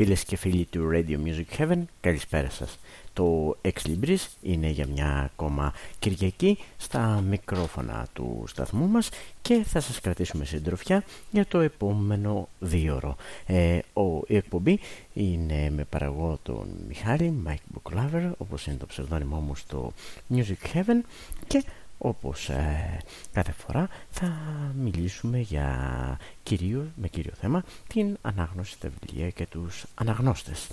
Φίλες και φίλοι του Radio Music Heaven, καλησπέρα σας. Το Ex Libris είναι για μια ακόμα Κυριακή στα μικρόφωνα του σταθμού μας και θα σας κρατήσουμε συντροφιά για το επόμενο δίωρο. Ε, ο, η εκπομπή είναι με παραγωγό τον Μιχάλη, Mike Booklover, όπως είναι το ψευδόνυμο μου στο Music Heaven και όπως ε, κάθε φορά θα μιλήσουμε για κυρίως, με κύριο θέμα την ανάγνωση στα βιβλία και τους αναγνώστες.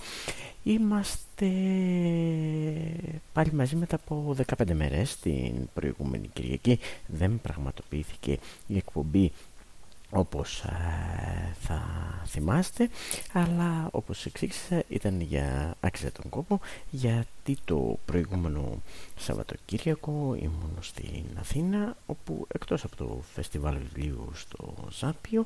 Είμαστε πάλι μαζί μετά από 15 μέρες την προηγούμενη Κυριακή δεν πραγματοποιήθηκε η εκπομπή όπως ε, θα θυμάστε αλλά όπως εξήγησα ήταν για άξια τον κόπο γιατί το προηγούμενο Σαββατοκύριακο ήμουν στην Αθήνα όπου εκτός από το φεστιβάλ βιβλίου στο Ζάπιο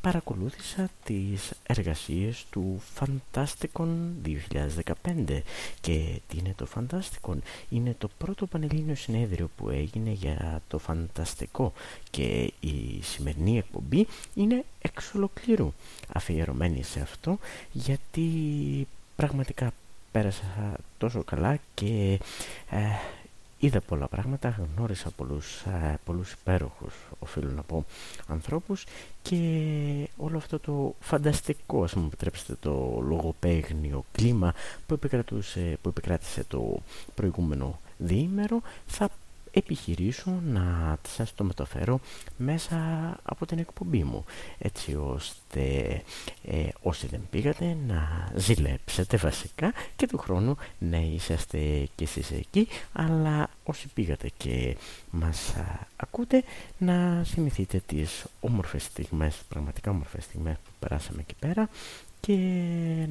παρακολούθησα τις εργασίες του Fantasticon 2015 και τι είναι το Fantasticon είναι το πρώτο πανελλήνιο συνέδριο που έγινε για το φανταστικό. Και η σημερινή εκπομπή είναι εξ ολοκλήρου αφιερωμένη σε αυτό γιατί πραγματικά πέρασα τόσο καλά και ε, είδα πολλά πράγματα, γνώρισα πολλούς, ε, πολλούς υπέροχους οφείλω να πω ανθρώπους και όλο αυτό το φανταστικό ας μου επιτρέψετε το λογοπαίγνιο κλίμα που, επικρατούσε, που επικράτησε το προηγούμενο διήμερο θα επιχειρήσω να σας το μεταφέρω μέσα από την εκπομπή μου έτσι ώστε ε, όσοι δεν πήγατε να ζηλέψετε βασικά και του χρόνου να είσαστε και εσείς εκεί αλλά όσοι πήγατε και μας ακούτε να θυμηθείτε τις όμορφες στιγμές, πραγματικά όμορφες στιγμές που περάσαμε εκεί πέρα και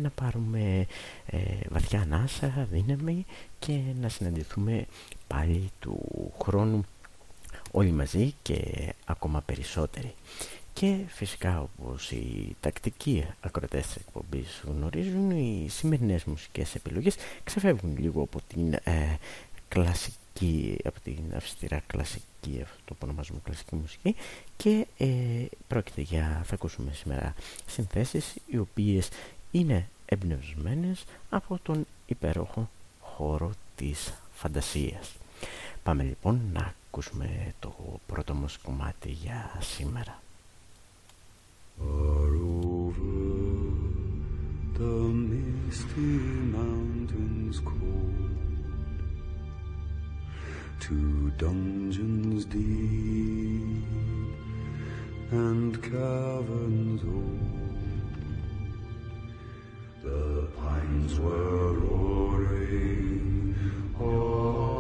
να πάρουμε ε, βαθιά ανάσα, δύναμη και να συναντηθούμε πάλι του χρόνου όλοι μαζί και ακόμα περισσότεροι. Και φυσικά όπως οι τακτικοί ακροτές της εκπομπής γνωρίζουν, οι σημερινές μουσικές επιλογές ξεφεύγουν λίγο από την ε, κλασική, από την αυστηρά κλασική, αυτό το που ονομάζουμε κλασική μουσική και ε, πρόκειται για, θα ακούσουμε σήμερα συνθέσεις οι οποίες είναι εμπνευσμένες από τον υπέροχο χώρο της φαντασίας. Πάμε λοιπόν να ακούσουμε το πρώτο μας κομμάτι για σήμερα. Far over the misty mountains cold To dungeons deep and caverns old The pines were roaring oh.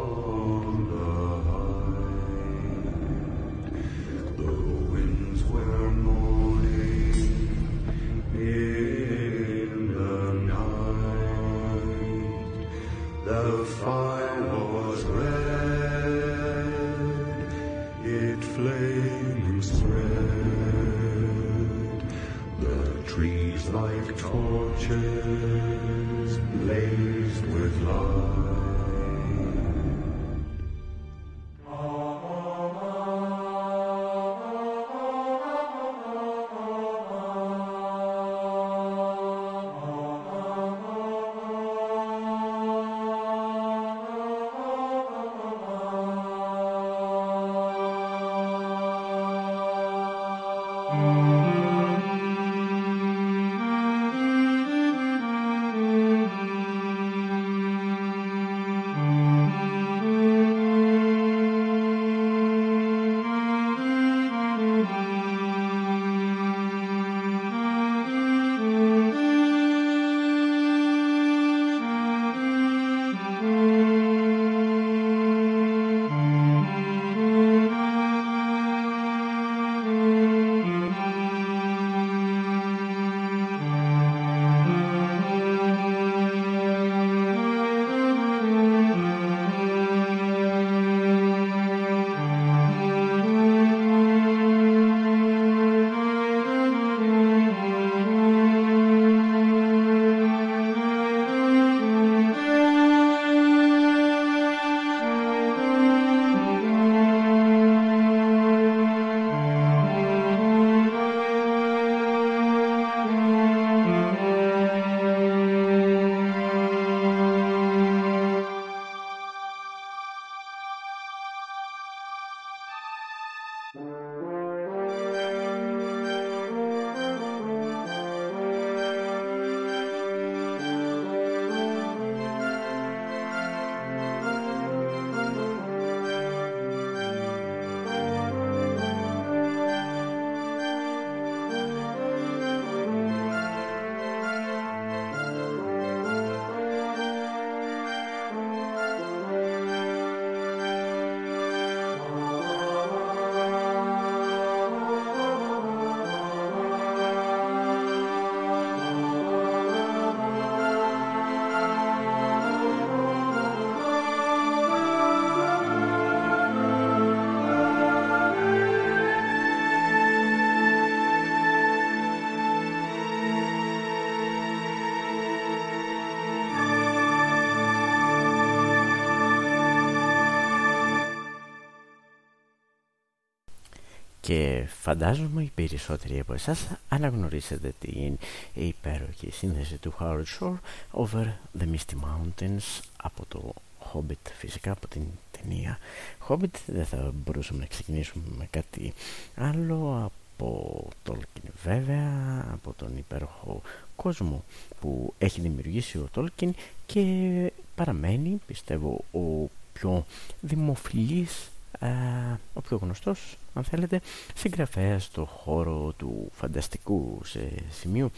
Και φαντάζομαι οι περισσότεροι από εσάς αναγνωρίσετε την υπέροχη σύνδεση του Howard Shore over the Misty Mountains από το Hobbit φυσικά από την ταινία Hobbit. Δεν θα μπορούσαμε να ξεκινήσουμε με κάτι άλλο από Tolkien βέβαια από τον υπέροχο κόσμο που έχει δημιουργήσει ο Tolkien και παραμένει πιστεύω ο πιο δημοφιλής ο πιο γνωστός αν θέλετε συγγραφέας στο χώρο του φανταστικού σε σημείο.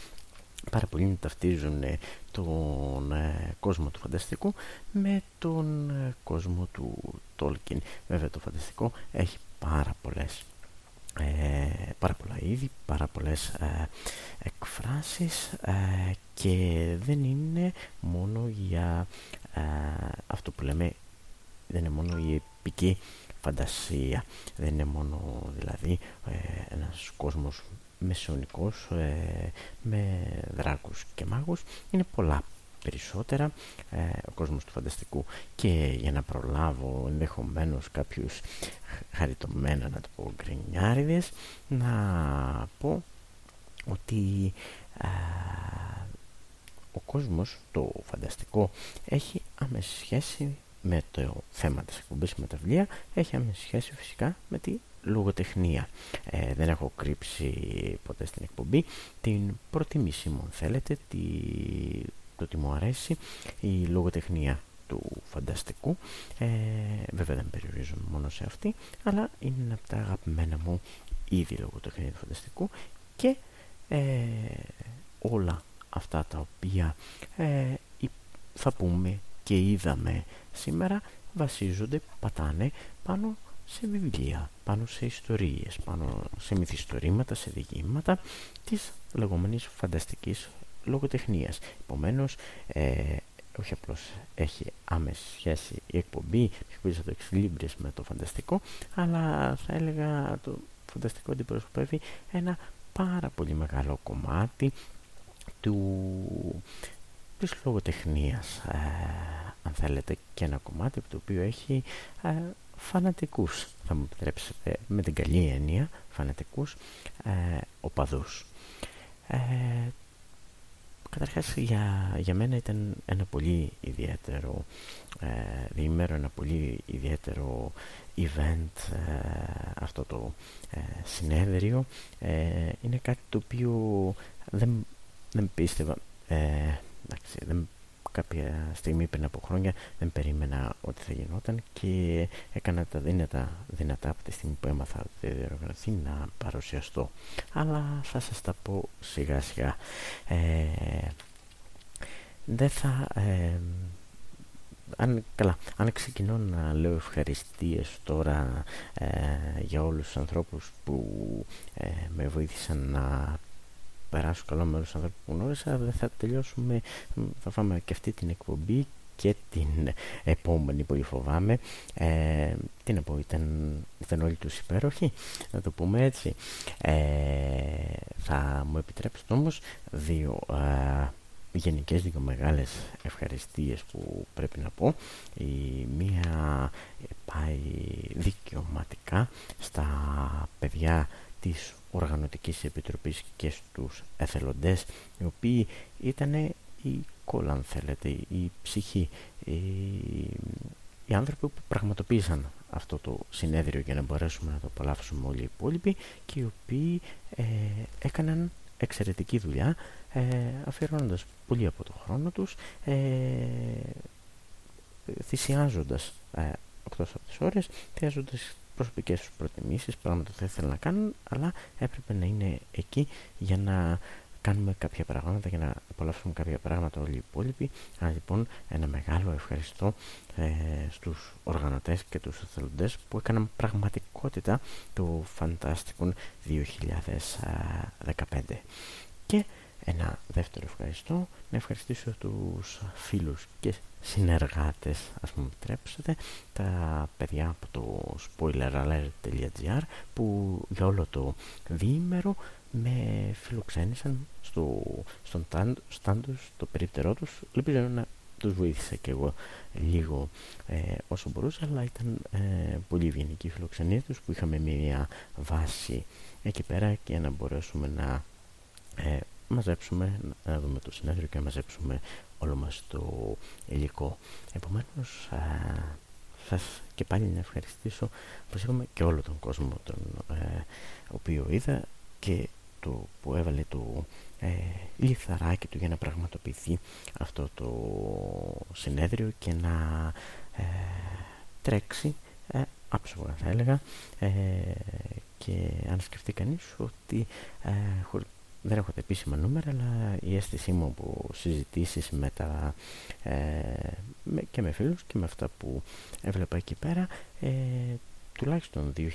Πάρα πολλοί ταυτίζουν ε, τον ε, κόσμο του φανταστικού με τον ε, κόσμο του Tolkien βέβαια το φανταστικό έχει πάρα πολλές ε, πάρα πολλά είδη, πάρα πολλές ε, εκφράσεις και δεν είναι μόνο για αυτό που λέμε δεν είναι μόνο η επική φαντασία. Δεν είναι μόνο δηλαδή ένας κόσμος μεσαιωνικός ε, με δράκους και μάγους. Είναι πολλά περισσότερα ε, ο κόσμος του φανταστικού. Και για να προλάβω ενδεχομένως κάποιους χαριτωμένα να το πω γκρινιάριδες να πω ότι ο κόσμος το φανταστικό έχει άμεση σχέση με το θέμα της εκπομπής με τα βιβλία έχει άμεση σχέση φυσικά με τη λογοτεχνία. Ε, δεν έχω κρύψει ποτέ στην εκπομπή την προτίμησή μου, αν θέλετε, τη, το ότι μου αρέσει η λογοτεχνία του φανταστικού. Ε, βέβαια δεν περιορίζομαι μόνο σε αυτή, αλλά είναι από τα αγαπημένα μου είδη λογοτεχνία του φανταστικού και ε, όλα αυτά τα οποία ε, θα πούμε και είδαμε σήμερα βασίζονται, πατάνε πάνω σε βιβλία, πάνω σε ιστορίες, πάνω σε μυθιστορήματα, σε διηγήματα της λεγόμενης φανταστικής λογοτεχνίας. Επομένως, ε, όχι απλώς έχει άμεση σχέση η εκπομπή, πιο το εξλίμπρες με το φανταστικό, αλλά θα έλεγα το φανταστικό αντιπροσωπεύει ένα πάρα πολύ μεγάλο κομμάτι του, της λογοτεχνίας, ε, αν θέλετε, και ένα κομμάτι το οποίο έχει ε, φανατικούς, θα μου επιτρέψετε με την καλή έννοια, φανατικούς ε, οπαδούς. Ε, καταρχάς για, για μένα ήταν ένα πολύ ιδιαίτερο ε, διήμερο, ένα πολύ ιδιαίτερο event ε, αυτό το ε, συνέδριο. Ε, είναι κάτι το οποίο δεν, δεν πίστευα, εντάξει, δεν κάποια στιγμή πριν από χρόνια δεν περίμενα ότι θα γινόταν και έκανα τα δύνατα, δυνατά από τη στιγμή που έμαθα ότι θα διοργανωθεί να παρουσιαστώ. Αλλά θα σας τα πω σιγά σιγά. Ε, δεν θα... Ε, αν, καλά, αν ξεκινώ να λέω ευχαριστίες τώρα ε, για όλους τους ανθρώπους που ε, με βοήθησαν να περάσω καλό με όλους τους ανθρώπους που γνώρισα δεν θα τελειώσουμε θα φάμε και αυτή την εκπομπή και την επόμενη που φοβάμαι. Ε, τι να πω ήταν, ήταν όλοι τους υπέροχοι να το πούμε έτσι. Ε, θα μου επιτρέψετε όμως δύο ε, γενικές δύο μεγάλες ευχαριστίες που πρέπει να πω. Η μία πάει δικαιωματικά στα παιδιά της Οργανωτικής Επιτροπής και στους εθελοντές οι οποίοι ήταν η κόλλα αν θέλετε, η ψυχή οι, οι άνθρωποι που πραγματοποίησαν αυτό το συνέδριο για να μπορέσουμε να το απολαύσουμε όλοι οι υπόλοιποι και οι οποίοι ε, έκαναν εξαιρετική δουλειά ε, αφιερώνοντας πολύ από το χρόνο τους ε, θυσιάζοντας ε, εκτός από τις ώρες θυσιάζοντας προσωπικές τους προτιμήσεις, πράγματα που θα ήθελα να κάνουν, αλλά έπρεπε να είναι εκεί για να κάνουμε κάποια πράγματα, για να απολαύσουμε κάποια πράγματα όλοι οι υπόλοιποι. Άρα λοιπόν ένα μεγάλο ευχαριστώ ε, στους οργανωτές και τους εθελοντές που έκαναν πραγματικότητα το Fantastic 2015. Και ένα δεύτερο ευχαριστώ, να ευχαριστήσω τους φίλους και συνεργάτες, ας μου επιτρέψετε, τα παιδιά από το spoileralert.gr που για όλο το διήμερο με φιλοξένησαν στο, στον stand στο περίπτερό τους. Ελπίζω να τους βοήθησα και εγώ λίγο ε, όσο μπορούσα αλλά ήταν ε, πολύ ευγενική η φιλοξενία τους που είχαμε μια βάση εκεί πέρα και να μπορέσουμε να ε, μαζέψουμε, να δούμε το συνέδριο και να μαζέψουμε όλο μας το υλικό. Επομένως, σας και πάλι να ευχαριστήσω πως είπαμε και όλο τον κόσμο τον ε, οποίος είδα και το που έβαλε το ε, λιθαράκι του για να πραγματοποιηθεί αυτό το συνέδριο και να ε, τρέξει ε, άψογα θα έλεγα ε, και αν σκεφτεί κανείς ότι ε, δεν έχω τα επίσημα νούμερα αλλά η αίσθησή μου από συζητήσεις με τα, ε, με, και με φίλους και με αυτά που έβλεπα εκεί πέρα ε, τουλάχιστον 2.000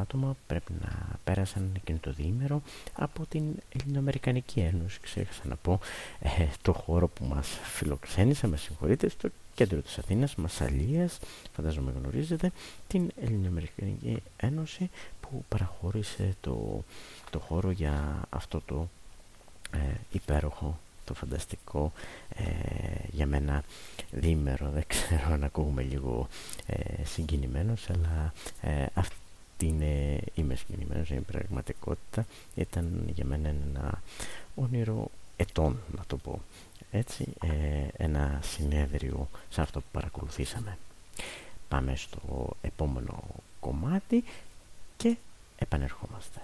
άτομα πρέπει να πέρασαν εκείνο το διήμερο από την Ελληνοαμερικανική Ένωση. Ξέχασα να πω ε, το χώρο που μας φιλοξένησε με συγχωρείτε στο κέντρο της Αθήνας Μασαλίας φαντάζομαι γνωρίζετε την Ελληνοαμερικανική Ένωση που παραχώρησε το, το χώρο για αυτό το ε, υπέροχο το φανταστικό ε, για μένα διήμερο. Δεν ξέρω αν ακούγουμε λίγο ε, συγκινημένος αλλά ε, αυτή είναι, είμαι συγκινημένος είναι πραγματικότητα. Ήταν για μένα ένα όνειρο ετών να το πω έτσι ε, ένα συνέδριο σαν αυτό που παρακολουθήσαμε. Πάμε στο επόμενο κομμάτι και επανερχόμαστε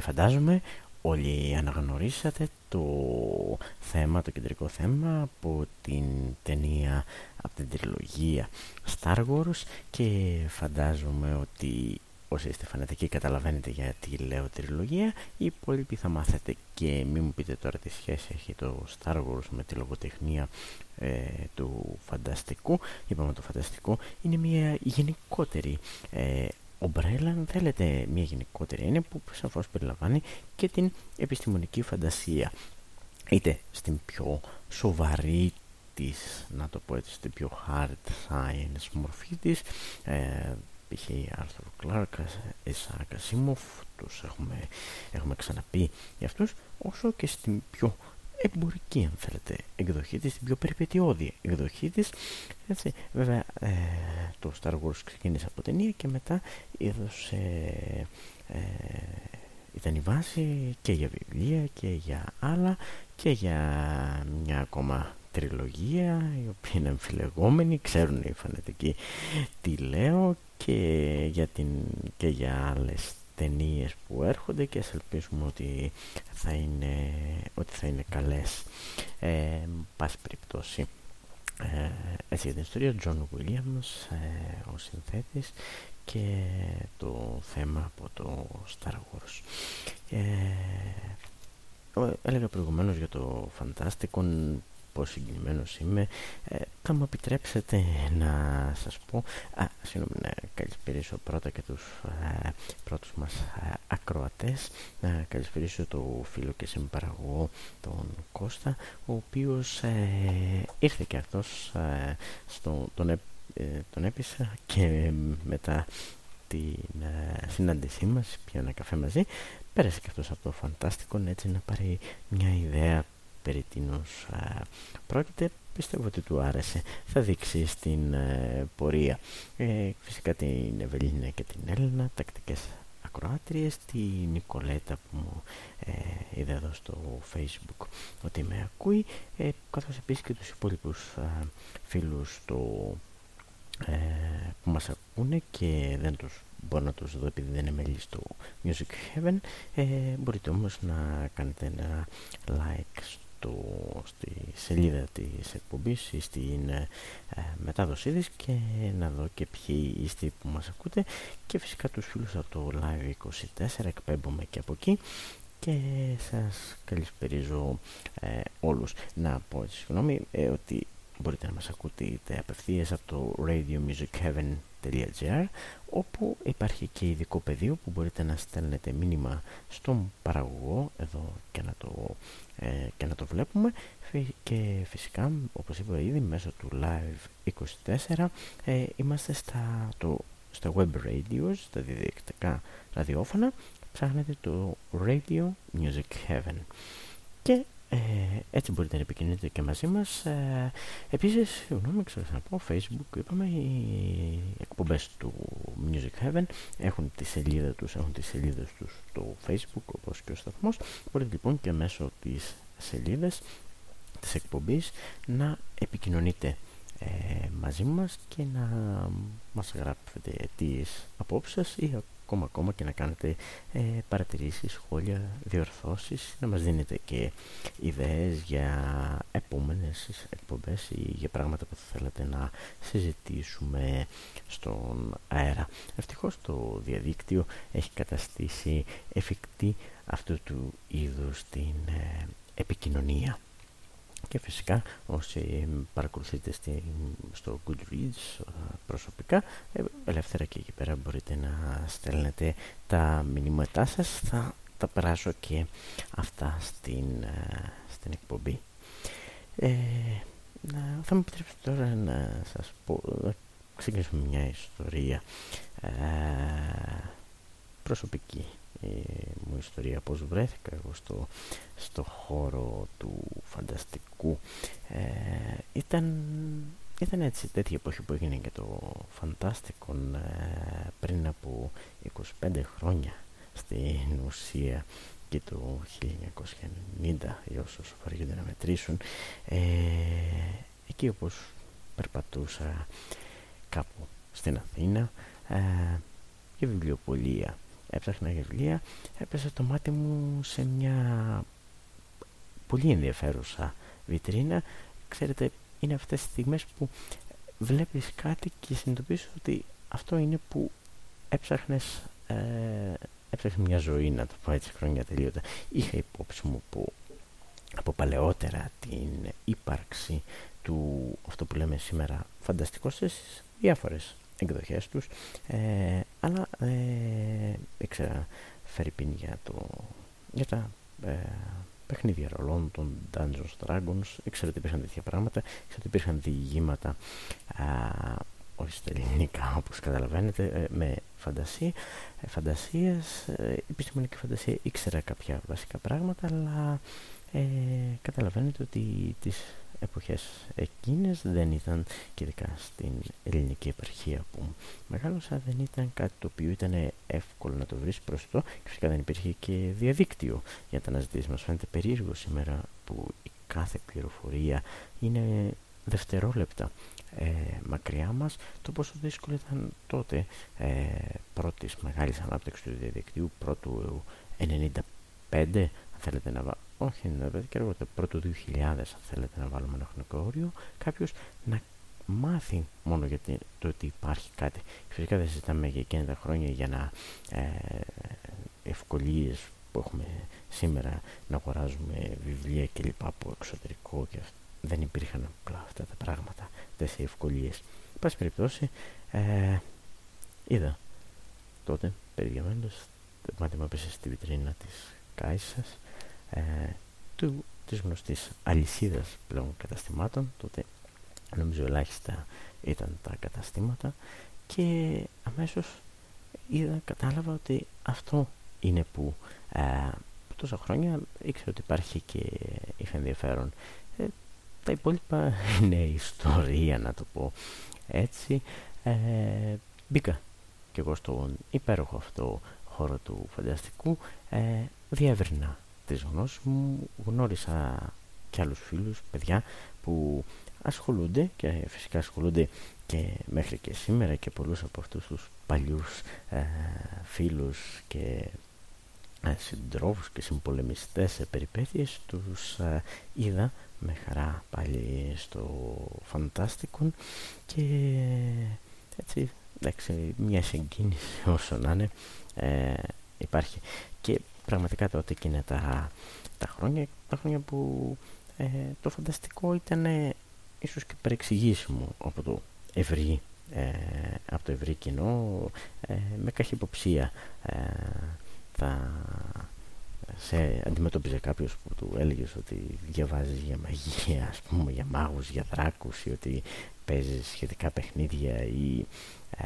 και φαντάζομαι όλοι αναγνωρίσατε το θέμα, το κεντρικό θέμα από την ταινία, από την τριλογία Star Wars και φαντάζομαι ότι όσοι είστε φανατικοί καταλαβαίνετε γιατί λέω τριλογία. Οι υπόλοιποι θα μάθετε και μην μου πείτε τώρα τι σχέση έχει το Star Wars με τη λογοτεχνία ε, του φανταστικού. Είπαμε το φανταστικό είναι μια γενικότερη ε, ομπρέλα αν θέλετε μια γενικότερη έννοια που σαφώς περιλαμβάνει και την επιστημονική φαντασία είτε στην πιο σοβαρή της, να το πω έτσι, στην πιο hard science μορφή της ε, π.χ. Άρθρο Κλάρκ, Ισαάκ Κασίμοφ, τους έχουμε, έχουμε ξαναπεί για αυτούς, όσο και στην πιο εμπορική αν θέλετε εκδοχή της, την πιο περιπετειώδη εκδοχή της. Έτσι, βέβαια ε, το Star Wars ξεκίνησε από ταινία και μετά έδωσε ε, ήταν η βάση και για βιβλία και για άλλα και για μια ακόμα τριλογία η οποία είναι αμφιλεγόμενη ξέρουν οι φανατικοί τι λέω και για, την, και για άλλες ταινίες που έρχονται και ας ελπίσουμε ότι θα είναι, ότι θα είναι καλές. Ε, πάση περιπτώσει ε, έτσι για την ιστορία John Williams ε, ο συνθέτης και το θέμα από το Star Wars. Ε, έλεγα προηγουμένως για το Fantastic πόσο συγκινημένος είμαι. Ε, θα μου επιτρέψετε να σας πω α, συγγνώμη να καλησπερίσω πρώτα και τους ε, πρώτους μας ε, ακροατές. Να καλησπερίσω το φίλο και συμπαραγωγό τον Κώστα ο οποίος ε, ήρθε και αυτός ε, στο, τον, τον έπεισα και μετά την συνάντησή μας πια ένα καφέ μαζί. Πέρασε και αυτός από το φαντάστικο έτσι να πάρει μια ιδέα περί τίνος πρόκειται πιστεύω ότι του άρεσε. Θα δείξει στην ε, πορεία. Ε, φυσικά την Ευελίνα και την Έλληνα τακτικές ακροάτριες τη Νικολέτα που μου ε, είδε εδώ στο facebook ότι με ακούει ε, καθώς επίσης και τους υπόλοιπους φίλους το, ε, που μας ακούνε και δεν τους μπορώ να τους δω επειδή δεν είναι μέλη στο Music Heaven ε, μπορείτε όμως να κάνετε ένα like στο, στη σελίδα της εκπομπής ή στην ε, μετάδοσή της και να δω και ποιοι είστε που μας ακούτε. Και φυσικά τους φίλους από το Live24 εκπέμπομαι και από εκεί και σας καλησπερίζω ε, όλους. Να πω συγγνώμη ε, ότι μπορείτε να μας ακούτε είτε απευθείας από το radiomusicheaven.gr όπου υπάρχει και ειδικό πεδίο που μπορείτε να στέλνετε μήνυμα στον παραγωγό εδώ και να το, ε, και να το βλέπουμε. Και φυσικά όπως είπα ήδη μέσω του Live 24 ε, είμαστε στα, το, στα web radios, στα διαδικτυακά ραδιόφωνα. Ψάχνετε το Radio Music Heaven. Και ε, έτσι μπορείτε να επικοινωνείτε και μαζί μας. Ε, επίσης, συγγνώμη, ξέρω να πω, Facebook, είπαμε, οι εκπομπές του Music Heaven έχουν τη σελίδα τους, έχουν τις σελίδες τους στο Facebook, όπως και ο σταθμός. Μπορείτε λοιπόν και μέσω της σελίδας της εκπομπής να επικοινωνείτε ε, μαζί μας και να μας γράφετε τις απόψεις σας ή ακόμα ακόμα και να κάνετε ε, παρατηρήσεις, σχόλια, διορθώσεις να μας δίνετε και ιδέες για επόμενες εκπομπές ή για πράγματα που θα θέλατε να συζητήσουμε στον αέρα. Ευτυχώς το διαδίκτυο έχει καταστήσει εφικτή αυτού του είδους την ε, επικοινωνία. Και φυσικά όσοι παρακολουθείτε στη, στο Goodreads ε, προσωπικά ε, ελεύθερα και εκεί πέρα μπορείτε να στέλνετε τα μηνύματά σας. Θα τα περάσω και αυτά στην, ε, στην εκπομπή. Ε, θα μου επιτρέψετε τώρα να σας πω να ξεκινήσουμε μια ιστορία προσωπική η μου ιστορία πώς βρέθηκα εγώ στο, στο χώρο του φανταστικού. Ε, ήταν, ήταν έτσι τέτοια εποχή που έγινε και το φαντάστικο ε, πριν από 25 χρόνια στην ουσία και το 1990 για όσους βαριούνται να μετρήσουν ε, εκεί όπως περπατούσα κάπου στην Αθήνα ε, και βιβλιοπολία έψαχνα για βιβλία έπεσε το μάτι μου σε μια πολύ ενδιαφέρουσα βιτρίνα. Ξέρετε είναι αυτές τις στιγμές που βλέπεις κάτι και συνειδητοποιείς ότι αυτό είναι που έψαχνες ε, έψαχνες μια ζωή να το πω έτσι χρόνια τελείωτα. Είχα υπόψη μου που από παλαιότερα την ύπαρξη του αυτό που λέμε σήμερα φανταστικό στις διάφορες εκδοχές τους. Ε, αλλά ε, ήξερα φέρει για, το, για τα ε, παιχνίδια ρολών των Dungeons Dragons. Ήξερα ότι υπήρχαν τέτοια πράγματα. Ήξερα ότι υπήρχαν διηγήματα όχι στα ελληνικά όπως καταλαβαίνετε ε, με φαντασία, ε, φαντασίες, ε, επιστημονική φαντασία ήξερα κάποια βασικά πράγματα αλλά ε, καταλαβαίνετε ότι τις εποχές εκείνες δεν ήταν και ειδικά στην ελληνική επαρχία που μεγάλωσα δεν ήταν κάτι το οποίο ήταν εύκολο να το βρεις το και φυσικά δεν υπήρχε και διαδίκτυο για τα αναζητήσεις. Μας φαίνεται περίεργο σήμερα που η κάθε πληροφορία είναι δευτερόλεπτα ε, μακριά μας. Το πόσο δύσκολο ήταν τότε ε, πρώτης μεγάλης ανάπτυξης του διαδικτύου πρώτου 95 αν θέλετε να βάλω όχι 95 και αργότερα πρώτου 2000 αν θέλετε να βάλουμε ένα χρονικό όριο κάποιος να μάθει μόνο για το ότι υπάρχει κάτι. Φυσικά δεν συζητάμε για εκείνα τα χρόνια για να ε, ευκολίες που έχουμε σήμερα να αγοράζουμε βιβλία κλπ. από εξωτερικό και δεν υπήρχαν απλά αυτά τα πράγματα αυτές οι ευκολίες. Πάση περιπτώσει, ε, είδα τότε, περιδιαμένως, το μάτι μου έπεσε στη βιτρίνα της Κάισας, ε, του, της γνωστής αλυσίδας πλέον καταστημάτων, τότε νομίζω ελάχιστα ήταν τα καταστήματα και αμέσως είδα, κατάλαβα ότι αυτό είναι που ε, τόσα χρόνια ήξερα ότι υπάρχει και είχα ενδιαφέρον. Τα υπόλοιπα είναι ιστορία να το πω έτσι. Ε, μπήκα και εγώ στον υπέροχο αυτό χώρο του φανταστικού ε, διεύρυνα τις γνώσεις μου γνώρισα και άλλους φίλους, παιδιά που ασχολούνται και φυσικά ασχολούνται και μέχρι και σήμερα και πολλούς από αυτούς τους παλιούς ε, φίλους και ε, συντρόφους και συμπολεμιστές σε περιπέτειες τους ε, είδα με χαρά πάλι στο Φαντάστικον και έτσι εντάξει, μια συγκίνηση όσο να είναι ε, υπάρχει. Και πραγματικά τότε εκείνα τα, τα χρόνια τα χρόνια που ε, το φανταστικό ήταν ε, ίσως και παρεξηγήσιμο από το ευρύ ε, από το ευρύ κοινό με καχυποψία θα σε αντιμετώπιζε κάποιος που του έλεγες ότι διαβάζεις για μαγεία, ας πούμε, για μάγους, για δράκους ή ότι παίζεις σχετικά παιχνίδια ή ε,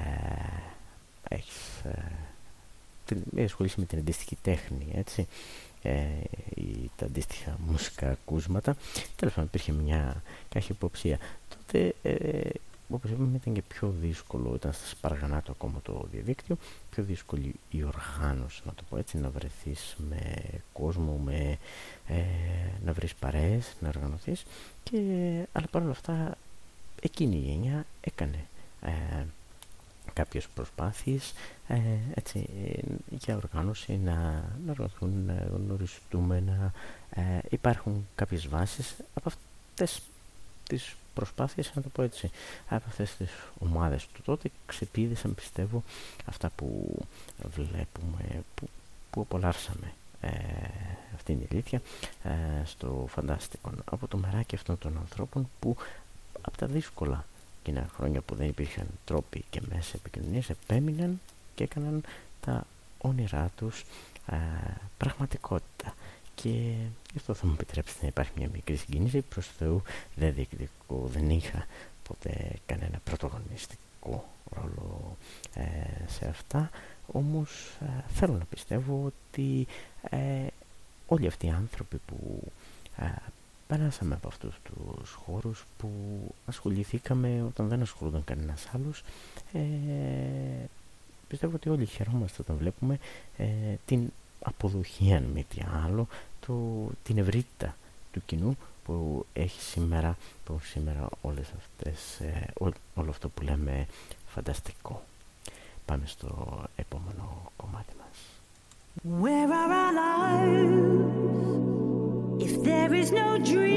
έχεις ε, ασχολήσει με την αντίστοιχη τέχνη, έτσι, ε, ή τα αντίστοιχα μουσικά ακούσματα. Τέλος πάντων υπήρχε μια καχυποψία. Τότε ε, όπως είπαμε ήταν και πιο δύσκολο, ήταν στα σπαργανά του ακόμα το διαδίκτυο, πιο δύσκολη η οργάνωση, να το πω έτσι, να βρεθείς με κόσμο, με, ε, να βρεις παρέες, να οργανωθείς και, αλλά παρόλα αυτά εκείνη η γενιά έκανε ε, κάποιες προσπάθειες ε, έτσι, για οργάνωση να, να οργανωθούν, να γνωριστούμε, να ε, υπάρχουν κάποιες βάσεις από αυτές τις προσπάθειες να το πω έτσι. Από αυτές τις ομάδες του τότε ξεπίδησαν πιστεύω αυτά που βλέπουμε που, που απολαύσαμε. Ε, αυτή είναι η αλήθεια ε, στο φαντάστικο από το μεράκι αυτών των ανθρώπων που από τα δύσκολα εκείνα χρόνια που δεν υπήρχαν τρόποι και μέσα επικοινωνίας επέμειναν και έκαναν τα όνειρά τους ε, πραγματικότητα. Και γι' αυτό θα μου επιτρέψετε να υπάρχει μια μικρή συγκίνηση. Προς Θεού δεν διεκδικώ, δεν είχα ποτέ κανένα πρωτογωνιστικό ρόλο ε, σε αυτά. Όμως ε, θέλω να πιστεύω ότι ε, όλοι αυτοί οι άνθρωποι που ε, περάσαμε από αυτούς τους χώρους που ασχοληθήκαμε όταν δεν ασχολούνταν κανένας άλλος πιστεύω ότι όλοι χαιρόμαστε όταν βλέπουμε την αποδοχή αν μη τι άλλο το, την ευρύτητα του κοινού που έχει σήμερα, που σήμερα όλες αυτές, ε, όλο αυτό που λέμε φανταστικό. Πάμε στο επόμενο κομμάτι μας. Where is no dream?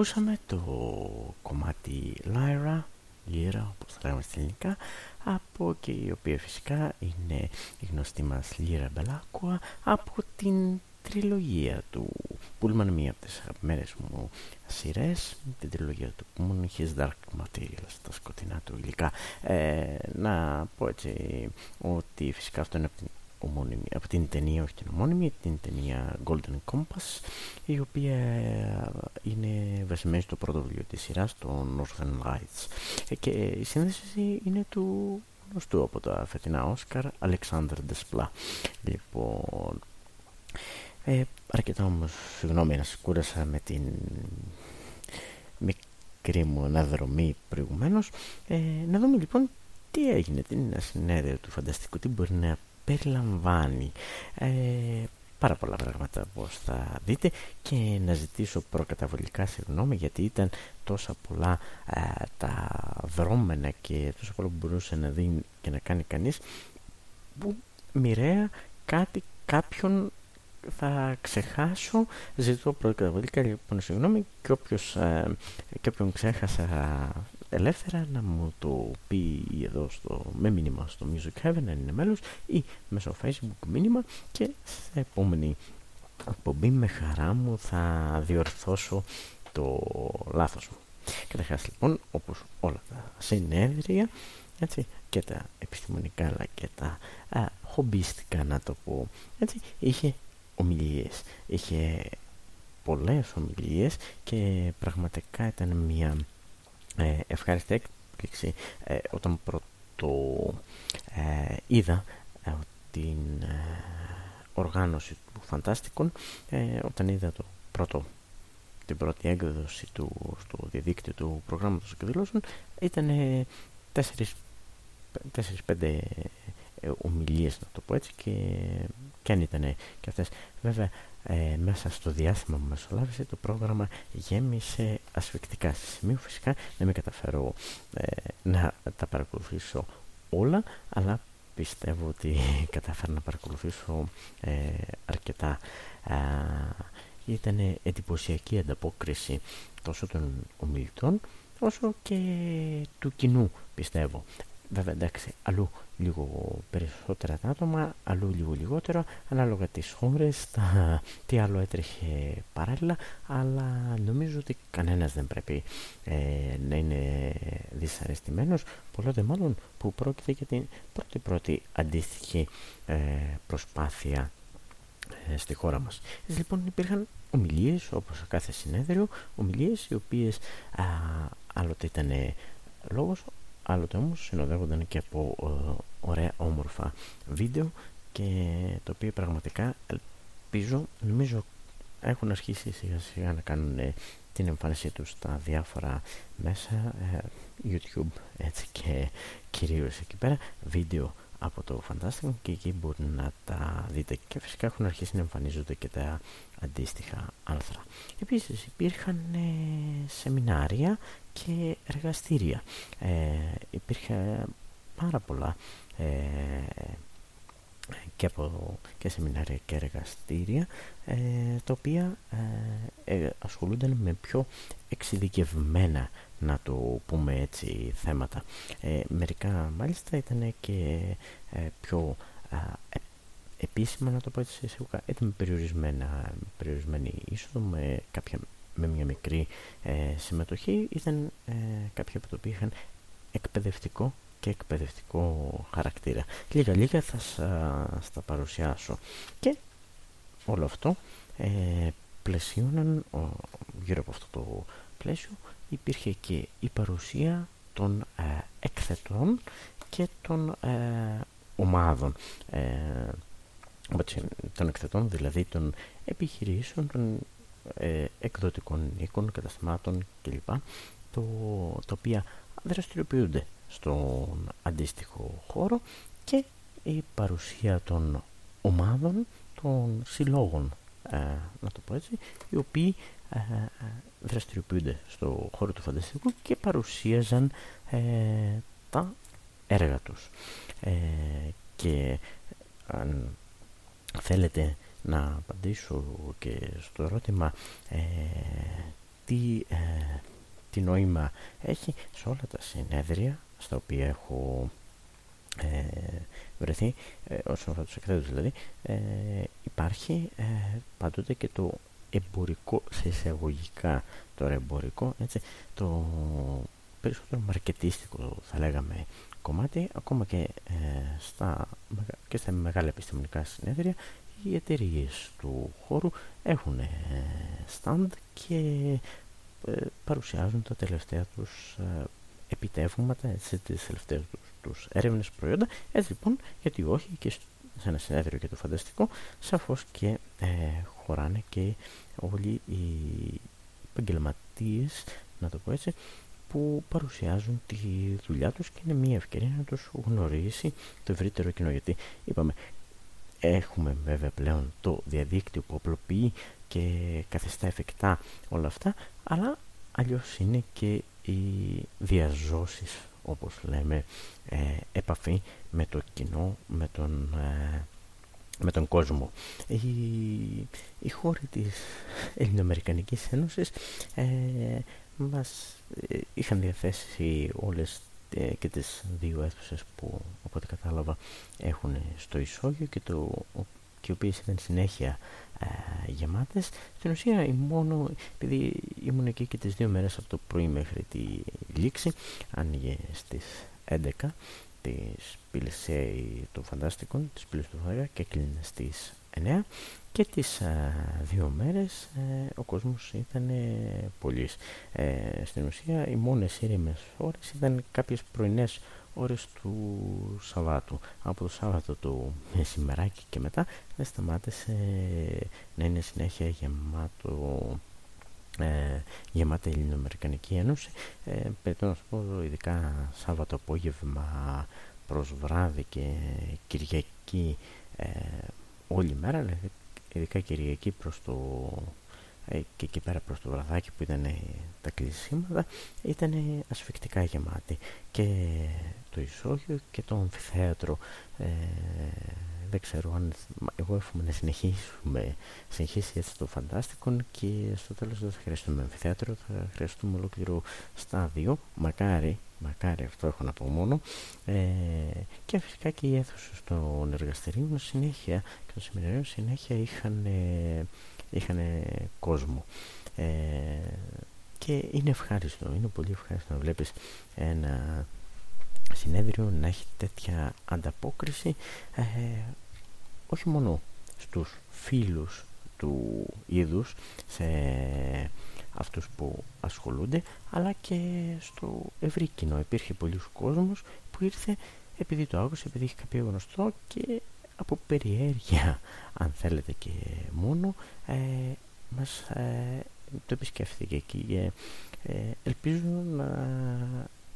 Ακούσαμε το κομμάτι Lyra, Λύρα όπως θα λέμε στα ελληνικά, από και η οποία φυσικά είναι η γνωστή μας Λύρα Μπελάκουα από την τριλογία του Πούλμαν, μία από τις αγαπημένες μου σειρές, την τριλογία του Πούλμαν, His Dark Materials, τα σκοτεινά του υλικά. Ε, να πω έτσι ότι φυσικά αυτό είναι από την ομώνυμη, από την ταινία, όχι την ομώνυμη, την ταινία Golden Compass, η οποία είναι βασισμένη στο πρώτο βιβλίο της σειράς, το Northern Lights. Ε, και η σύνδεση είναι του γνωστού από τα φετινά Όσκαρ, Alexander Desplat. Λοιπόν, ε, αρκετά όμως, συγγνώμη να σας κούρασα με την μικρή μου αναδρομή προηγουμένως. Ε, να δούμε λοιπόν τι έγινε, τι είναι ένα συνέδριο του φανταστικού, τι μπορεί να περιλαμβάνει. Ε, πάρα πολλά πράγματα όπως θα δείτε και να ζητήσω προκαταβολικά συγγνώμη γιατί ήταν τόσα πολλά ε, τα δρόμενα και τόσα πολλά που μπορούσε να δει και να κάνει κανείς που μοιραία κάτι κάποιον θα ξεχάσω ζητώ προκαταβολικά λοιπόν συγγνώμη και, όποιος, ε, και όποιον ξέχασα ελεύθερα να μου το πει εδώ στο, με μήνυμα στο Music Heaven αν είναι μέλος ή μέσω Facebook μήνυμα και σε επόμενη εκπομπή με χαρά μου θα διορθώσω το λάθος μου. Καταρχάς λοιπόν όπως όλα τα συνέδρια έτσι, και τα επιστημονικά αλλά και τα α, χομπίστικα να το πω έτσι, είχε ομιλίες είχε πολλές ομιλίες και πραγματικά ήταν μια ε, ευχάριστη έκπληξη ε, όταν πρώτο ε, είδα την οργάνωση του Φαντάστικων όταν είδα το πρώτο την πρώτη έκδοση του στο διαδίκτυο του προγράμματος εκδηλώσεων ήταν 4-5 ομιλίες να το πω έτσι και, και αν ήταν και αυτές. Βέβαια ε, μέσα στο διάστημα που μεσολάβησε το πρόγραμμα γέμισε ασφικτικά σε σημείο. Φυσικά δεν με καταφέρω ε, να τα παρακολουθήσω όλα αλλά πιστεύω ότι κατάφερα να παρακολουθήσω ε, αρκετά. Ήταν εντυπωσιακή ανταπόκριση τόσο των ομιλητών όσο και του κοινού πιστεύω βέβαια εντάξει αλλού λίγο περισσότερα τα άτομα αλλού λίγο λιγότερο ανάλογα τις χώρες τα, τι άλλο έτρεχε παράλληλα αλλά νομίζω ότι κανένας δεν πρέπει ε, να είναι δυσαρεστημένος πολλότε μάλλον που πρόκειται για την πρώτη πρώτη αντίστοιχη ε, προσπάθεια ε, στη χώρα μας. Έτσι λοιπόν υπήρχαν ομιλίες όπως σε κάθε συνέδριο, ομιλίες οι οποίες α, άλλοτε ήταν λόγος, άλλοτε όμως συνοδεύονταν και από ε, ωραία όμορφα βίντεο και το οποίο πραγματικά ελπίζω, νομίζω έχουν αρχίσει σιγά σιγά να κάνουν ε, την εμφάνισή τους στα διάφορα μέσα YouTube έτσι και κυρίως εκεί πέρα. Βίντεο από το Fantastic και εκεί μπορείτε να τα δείτε. Και φυσικά έχουν αρχίσει να εμφανίζονται και τα αντίστοιχα άρθρα. Επίσης υπήρχαν ε, σεμινάρια και εργαστήρια. Ε, υπήρχε πάρα πολλά ε, και, από, και σεμινάρια και εργαστήρια ε, τα οποία ε, ασχολούνταν με πιο εξειδικευμένα να το πούμε έτσι θέματα. Ε, μερικά μάλιστα ήταν και ε, πιο ε, επίσημα να το πω έτσι σίγουρα ήταν με περιορισμένα, περιορισμένη είσοδο με, κάποια, με μια μικρή συμμετοχή. Ήταν κάποια από το οποία είχαν εκπαιδευτικό και εκπαιδευτικό χαρακτήρα. Λίγα λίγα θα σας τα παρουσιάσω. Και όλο αυτό ε, πλαισίωναν γύρω από αυτό το πλαίσιο υπήρχε και η παρουσία των ε, εκθετών και των ε, ομάδων. Ε, των εκθετών δηλαδή των επιχειρήσεων των ε, εκδοτικών οίκων, καταστημάτων κλπ το, τα οποία δραστηριοποιούνται στον αντίστοιχο χώρο και η παρουσία των ομάδων των συλλόγων να το πω έτσι οι οποίοι δραστηριοποιούνται στο χώρο του φανταστικού και παρουσίαζαν ε, τα έργα τους. Ε, και αν θέλετε να απαντήσω και στο ερώτημα ε, τι, τι νόημα έχει σε όλα τα συνέδρια στα οποία έχω βρεθεί όσον αφορά τους εκθέτους δηλαδή υπάρχει πάντοτε και το εμπορικό, σε εισαγωγικά τώρα εμπορικό, έτσι, το περισσότερο μαρκετίστικο θα λέγαμε κομμάτι, ακόμα και, ε, στα, και στα μεγάλα επιστημονικά συνέδρια οι εταιρείες του χώρου έχουν ε, stand και ε, παρουσιάζουν τα τελευταία τους ε, επιτεύγματα, έτσι, τις τελευταίες τους, τους έρευνες προϊόντα. Έτσι λοιπόν, γιατί όχι και σε ένα συνέδριο και το φανταστικό, σαφώς και ε, χωράνε και όλοι οι επαγγελματίες, να το πω έτσι, που παρουσιάζουν τη δουλειά τους και είναι μια ευκαιρία να τους γνωρίσει το ευρύτερο κοινό. Γιατί είπαμε, έχουμε βέβαια πλέον το διαδίκτυο που απλοποιεί και καθιστά εφικτά όλα αυτά, αλλά αλλιώς είναι και οι διαζώσεις, όπως λέμε, ε, επαφή με το κοινό, με τον ε, με τον κόσμο. Οι, οι χώροι της Ελληνοαμερικανικής Ένωσης ε, μας ε, είχαν διαθέσει όλες ε, και τις δύο αίθουσες που από κατάλαβα έχουν στο ισόγειο και, το, και οι οποίες ήταν συνέχεια ε, γεμάτες. Στην ουσία μόνο, επειδή ήμουν εκεί και τις δύο μέρες από το πρωί μέχρι τη λήξη, άνοιγε στις 11 της πύλης των φαντάστικων, της πύλης του Φαγά και κλείνει στις 9 και τις δύο μέρες ο κόσμος ήταν πολύ. στην ουσία οι μόνες ήρεμες ώρες ήταν κάποιες πρωινές ώρες του Σαββάτου. Από το Σάββατο του μεσημεράκι και μετά δεν σταμάτησε να είναι συνέχεια γεμάτο ε, γεμάτη Ελληνοαμερικανική Ένωση. Ε, πρέπει να σου πω ειδικά Σάββατο απόγευμα προς βράδυ και Κυριακή ε, όλη μέρα, δηλαδή ειδικά Κυριακή προς το ε, και εκεί πέρα προς το βραδάκι που ήταν τα κλεισίματα ήταν ασφικτικά γεμάτη. Και το ισόγειο και το αμφιθέατρο ε, δεν ξέρω αν εγώ εύχομαι να συνεχίσουμε συνεχίσει έτσι το φαντάστικο και στο τέλος δεν θα χρειαστούμε αμφιθέατρο θα χρειαστούμε ολόκληρο στάδιο. Μακάρι μακάρι αυτό έχω να πω μόνο ε, και φυσικά και οι αίθουσες των εργαστηρίων συνέχεια και των σεμιναρίων συνέχεια είχαν ε, είχαν κόσμο. Ε, και είναι ευχάριστο, είναι πολύ ευχάριστο να βλέπεις ένα συνέδριο να έχει τέτοια ανταπόκριση ε, όχι μόνο στους φίλους του είδους σε αυτούς που ασχολούνται αλλά και στο ευρύ κοινό. Υπήρχε πολλοί κόσμος που ήρθε επειδή το άκουσε, επειδή είχε κάποιο γνωστό και από περιέργεια αν θέλετε και μόνο ε, μας ε, το επισκέφθηκε εκεί. Ε, ε, ελπίζω να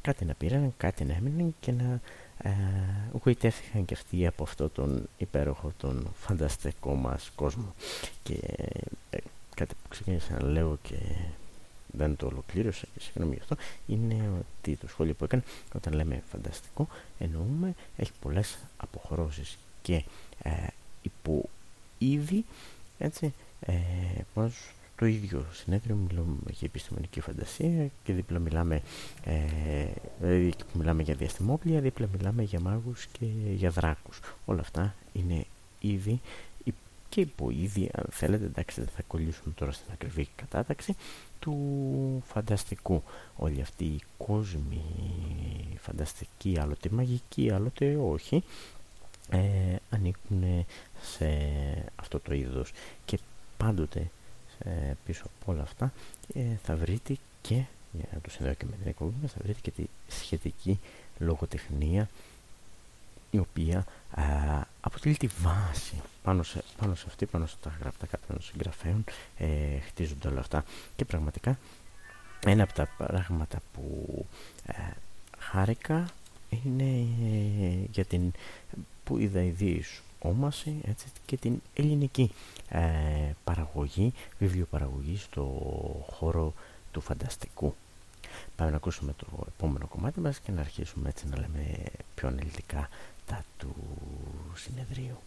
κάτι να πήραν, κάτι να έμειναν και να ε, γοητεύτηκαν και αυτοί από αυτό τον υπέροχο, τον φανταστικό μας κόσμο. Και ε, κάτι που ξεκίνησα να λέω και δεν το ολοκλήρωσα και συγγνώμη γι' αυτό είναι ότι το σχόλιο που έκανε όταν λέμε φανταστικό εννοούμε έχει πολλές αποχρώσεις και ε, υπό είδη έτσι, ε, πάνω στο ίδιο συνέδριο μιλούμε για επιστημονική φαντασία και δίπλα μιλάμε, ε, δηλαδή μιλάμε για διαστημόπλια, δίπλα μιλάμε για μάγους και για δράκους. Όλα αυτά είναι είδη και υποείδη, αν θέλετε, εντάξει δεν θα κολλήσουμε τώρα στην ακριβή κατάταξη, του φανταστικού. Όλοι αυτοί οι κόσμοι φανταστικοί, άλλοτε μαγικοί, άλλοτε όχι, ε, ανήκουν σε αυτό το είδος και πάντοτε ε, πίσω από όλα αυτά ε, θα βρείτε και για να το συνδέω και με την εκπομπή μας θα βρείτε και τη σχετική λογοτεχνία η οποία ε, αποτελεί τη βάση πάνω σε, πάνω σε αυτή, πάνω στα γραπτά κάποιων συγγραφέων ε, χτίζονται όλα αυτά και πραγματικά ένα από τα πράγματα που ε, χάρηκα είναι για την που είδα ιδίως όμαση έτσι, και την ελληνική ε, παραγωγή, βιβλιοπαραγωγή στο χώρο του φανταστικού. Πάμε να ακούσουμε το επόμενο κομμάτι μας και να αρχίσουμε έτσι να λέμε πιο αναλυτικά τα του συνεδρίου.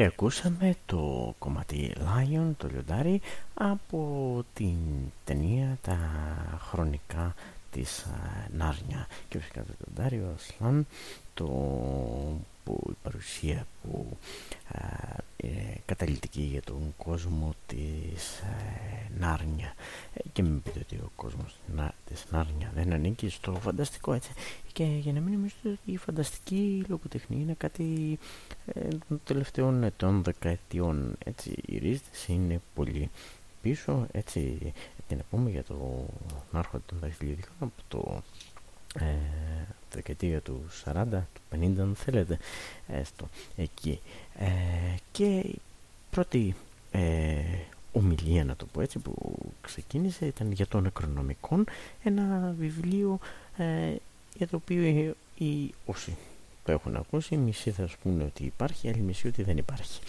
Και ακούσαμε το κομμάτι Lion, το λιοντάρι, από την ταινία «Τα χρονικά της Νάρνια». Και φυσικά το λιοντάρι, ο Ασλάν, το που η παρουσία που είναι καταλητική για τον κόσμο της ε, Νάρνια. Ε, και μην πείτε ότι ο κόσμος της Νάρνια δεν ανήκει στο φανταστικό έτσι. Και για να μην νομίζετε ότι η φανταστική λογοτεχνία είναι κάτι ε, των τελευταίων ετών, δεκαετιών έτσι οι ρίζες είναι πολύ πίσω έτσι. Τι να πούμε για το άρχοντα των δαχτυλιδικών από το ε, δεκαετία του 40, του 50 αν θέλετε έστω εκεί. Ε, και η πρώτη ε, ομιλία να το πω έτσι που ξεκίνησε ήταν για τον Νεκρονομικόν ένα βιβλίο ε, για το οποίο οι όσοι το έχουν ακούσει μισοί θα σου πούνε ότι υπάρχει άλλοι μισοί ότι δεν υπάρχει.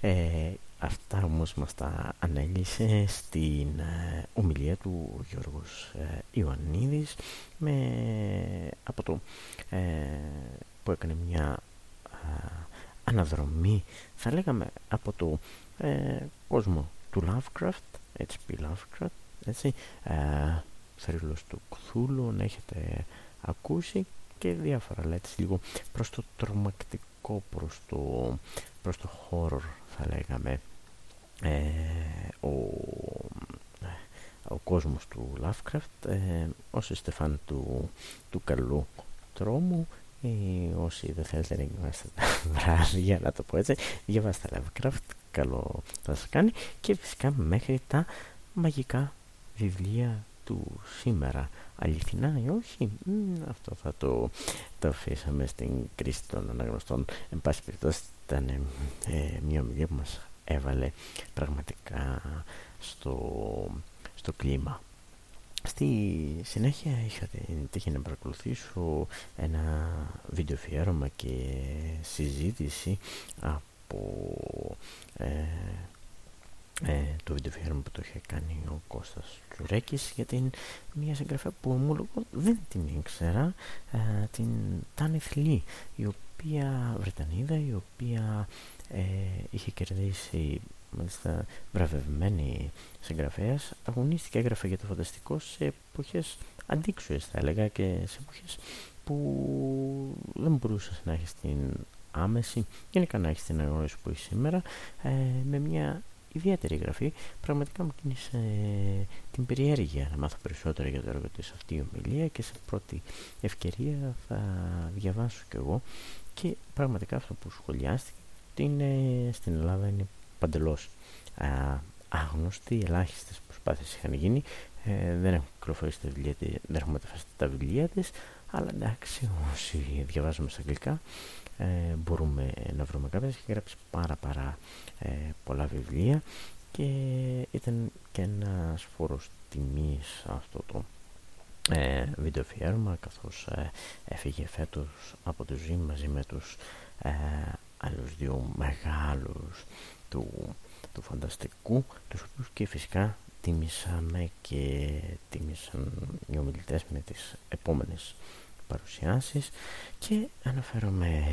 Ε, Αυτά όμως μας τα ανέλησε στην ε, ομιλία του Γιώργος ε, Ιωαννίδης με, από το, ε, που έκανε μια αναδρομή θα λέγαμε από το κόσμο του Lovecraft έτσι πει Lovecraft έτσι θρύλος του Κθούλου να έχετε ακούσει και διάφορα λέτε λίγο προς το τρομακτικό προς το, προς το horror θα λέγαμε ε, ο, ο κόσμος του Lovecraft ε, όσοι στεφάν του, του καλού τρόμου ή όσοι δεν θέλετε να διαβάσετε τα βράδια να το πω έτσι διαβάστε Lovecraft καλό θα σας κάνει. Και φυσικά μέχρι τα μαγικά βιβλία του σήμερα. Αληθινά ή όχι αυτό θα το, το αφήσαμε στην κρίση των αναγνωστών. Εν πάση περιπτώσει ήταν ε, μια ομιλία που μας έβαλε πραγματικά στο, στο κλίμα. Στη συνέχεια είχα την τύχη να παρακολουθήσω ένα βίντεο και συζήτηση από ε, ε, το βίντεο που το είχε κάνει ο Κώστας Τζουρέκης για την μια συγγραφέα που ομολογώ δεν την ήξερα ε, την Τάνη Θλή η οποία Βρετανίδα η οποία ε, είχε κερδίσει μάλιστα βραβευμένη συγγραφέας αγωνίστηκε έγραφε για το φανταστικό σε εποχές αντίξουες θα έλεγα και σε εποχές που δεν μπορούσε να έχεις την άμεση γενικά να έχεις την αγώνα που έχεις σήμερα ε, με μια ιδιαίτερη γραφή. Πραγματικά μου κίνησε την περιέργεια να μάθω περισσότερα για το έργο της αυτή η ομιλία και σε πρώτη ευκαιρία θα διαβάσω κι εγώ και πραγματικά αυτό που σχολιάστηκε είναι, στην Ελλάδα είναι παντελώς α, άγνωστοι, ελάχιστες προσπάθειες είχαν γίνει. Ε, δεν έχουν κυκλοφορήσει τα βιβλία δεν έχουμε μεταφραστεί τα βιβλία της αλλά εντάξει όσοι διαβάζουμε στα αγγλικά ε, μπορούμε να βρούμε κάποιες. Έχει γράψει πάρα πάρα ε, πολλά βιβλία και ήταν και ένας φόρος τιμής αυτό το ε, βίντεο καθώς ε, έφυγε φέτος από τη ζωή μαζί με τους ε, άλλους δύο μεγάλους του, του φανταστικού τους οποίους και φυσικά τίμησαμε και τίμησαν οι ομιλητές με τις επόμενες παρουσιάσεις. Και αναφέρομαι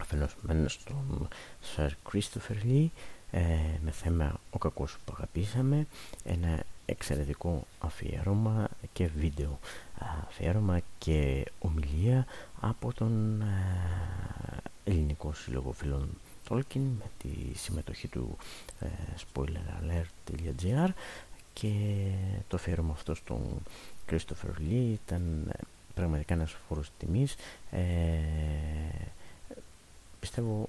αφενός στον Sir Christopher Lee ε, με θέμα «Ο κακός που αγαπήσαμε» ένα εξαιρετικό αφιέρωμα και βίντεο. Αφιέρωμα και ομιλία από τον Ελληνικό Σύλλογο Φιλών Tolkien με τη συμμετοχή του spoileralert.gr και το αφιέρωμα αυτό στον Christopher Lee ήταν πραγματικά ένας φόρος τιμής. Ε, πιστεύω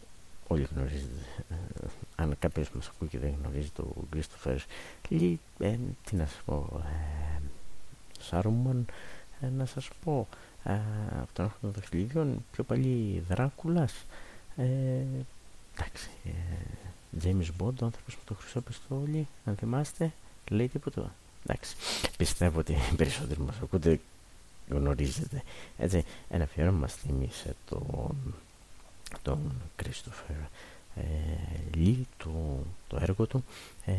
όλοι γνωρίζετε ε, αν κάποιος μας ακούει και δεν γνωρίζει τον Christopher Lee ε, τι να σας πω ε, Σάρουμαν ε, να σας πω ε, από τον άνθρωπο των δαχτυλίδιων πιο παλιή Δράκουλας ε, εντάξει ε, James Bond ο άνθρωπος με το χρυσό πιστόλι αν θυμάστε λέει τίποτα εντάξει πιστεύω ότι περισσότεροι μας ακούτε γνωρίζετε. Έτσι, ένα αφιέρωμα μας θύμισε τον, τον Κρίστοφερ ε, Λί, το, το έργο του ε,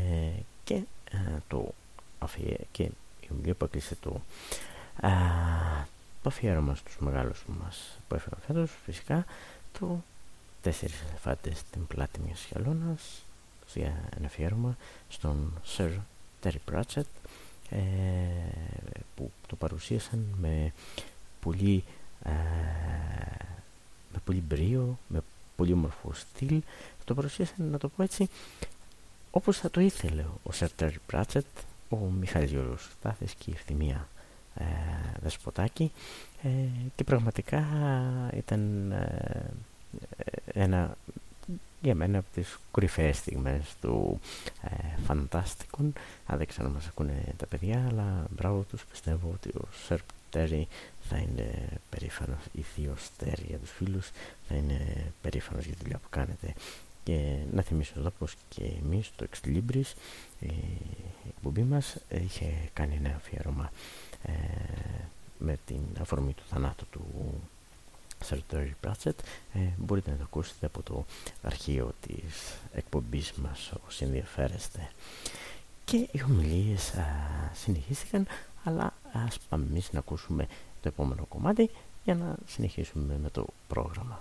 και ε, το αφιέ, και η ομιλία που έκλεισε το, α, το αφιέρωμα στους μεγάλους μας που έφεραν φέτος φυσικά το τέσσερις ελεφάντες στην πλάτη μιας χιαλώνας για ένα αφιέρωμα στον Sir Terry Pratchett ε, που το παρουσίασαν με πολύ, ε, με πολύ μπρίο, με πολύ όμορφο στυλ. Το παρουσίασαν, να το πω έτσι, όπως θα το ήθελε ο Σερτέρ Πράτσετ, ο Μιχάλης Γιώργος Στάθης και η Ευθυμία ε, Δεσποτάκη ε, και πραγματικά ήταν ε, ένα για μένα από τις κορυφαίες στιγμές του ε, Φαντάστικον αν δεν ξέρω να μας ακούνε τα παιδιά αλλά μπράβο τους πιστεύω ότι ο Σερπ Τέρι θα είναι περήφανος η θείος Τέρι για τους φίλους θα είναι περήφανος για τη δουλειά που κάνετε. Και να θυμίσω εδώ πως και εμείς το Ex Libris η εκπομπή μας είχε κάνει ένα αφιέρωμα ε, με την αφορμή του θανάτου του Salutary Pratchett. Ε, μπορείτε να το ακούσετε από το αρχείο της εκπομπής μας όσοι ενδιαφέρεστε. Και οι ομιλίες συνεχίστηκαν αλλά ας πάμε εμείς να ακούσουμε το επόμενο κομμάτι για να συνεχίσουμε με το πρόγραμμα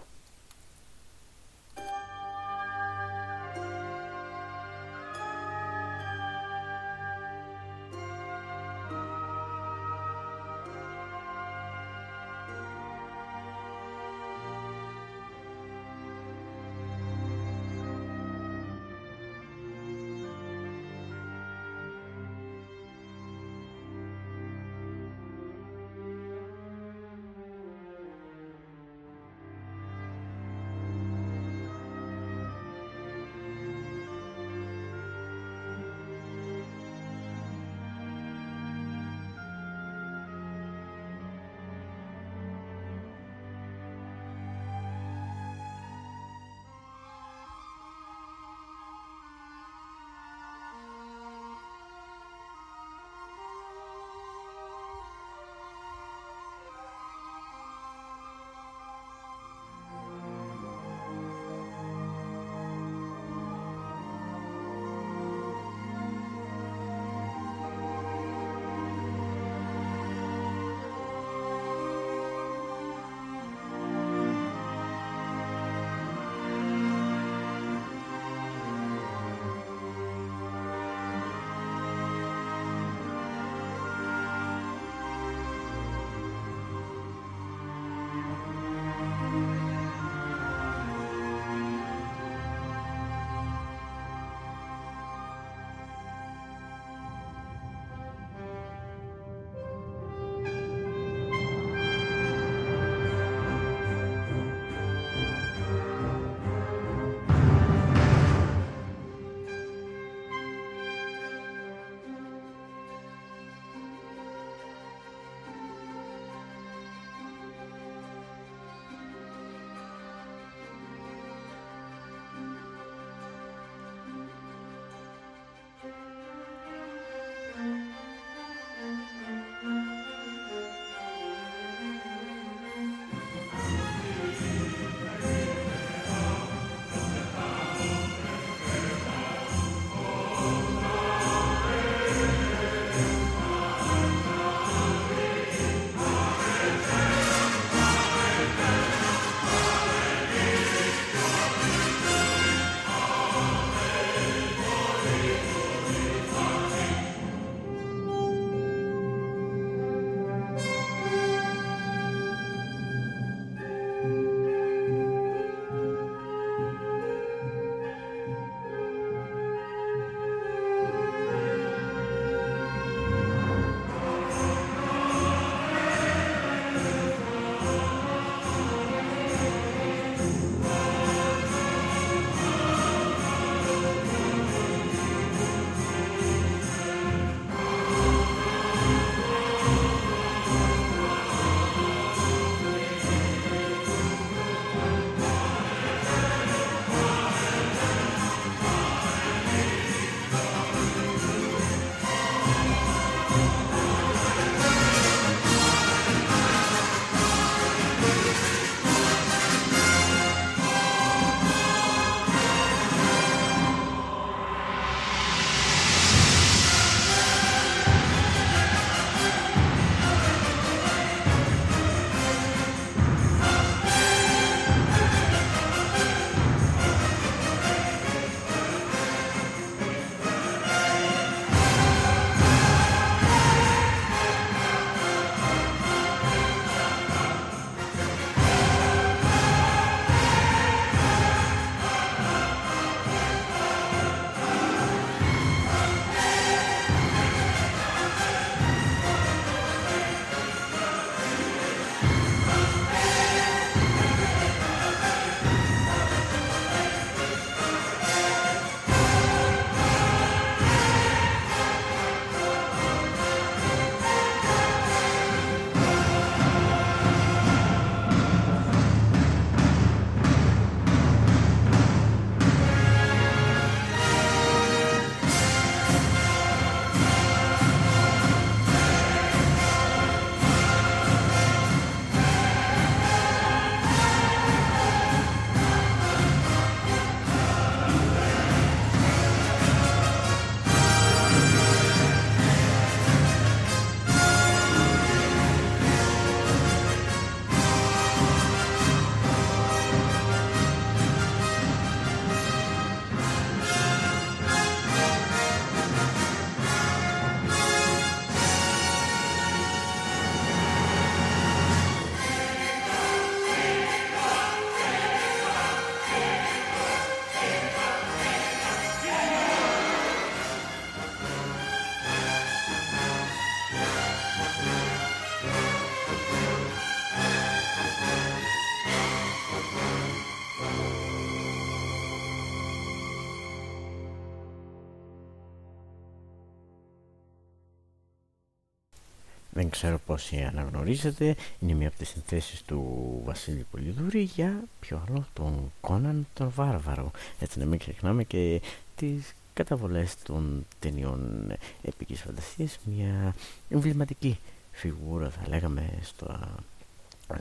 δεν ξέρω πόσοι αναγνωρίζετε, είναι μία από τις συνθέσεις του Βασίλη Πολυδούρη για πιο άλλο τον Κόναν τον Βάρβαρο. Έτσι να μην ξεχνάμε και τις καταβολές των ταινιών επικής φαντασίας, μια εμβληματική φιγούρα θα λέγαμε στο,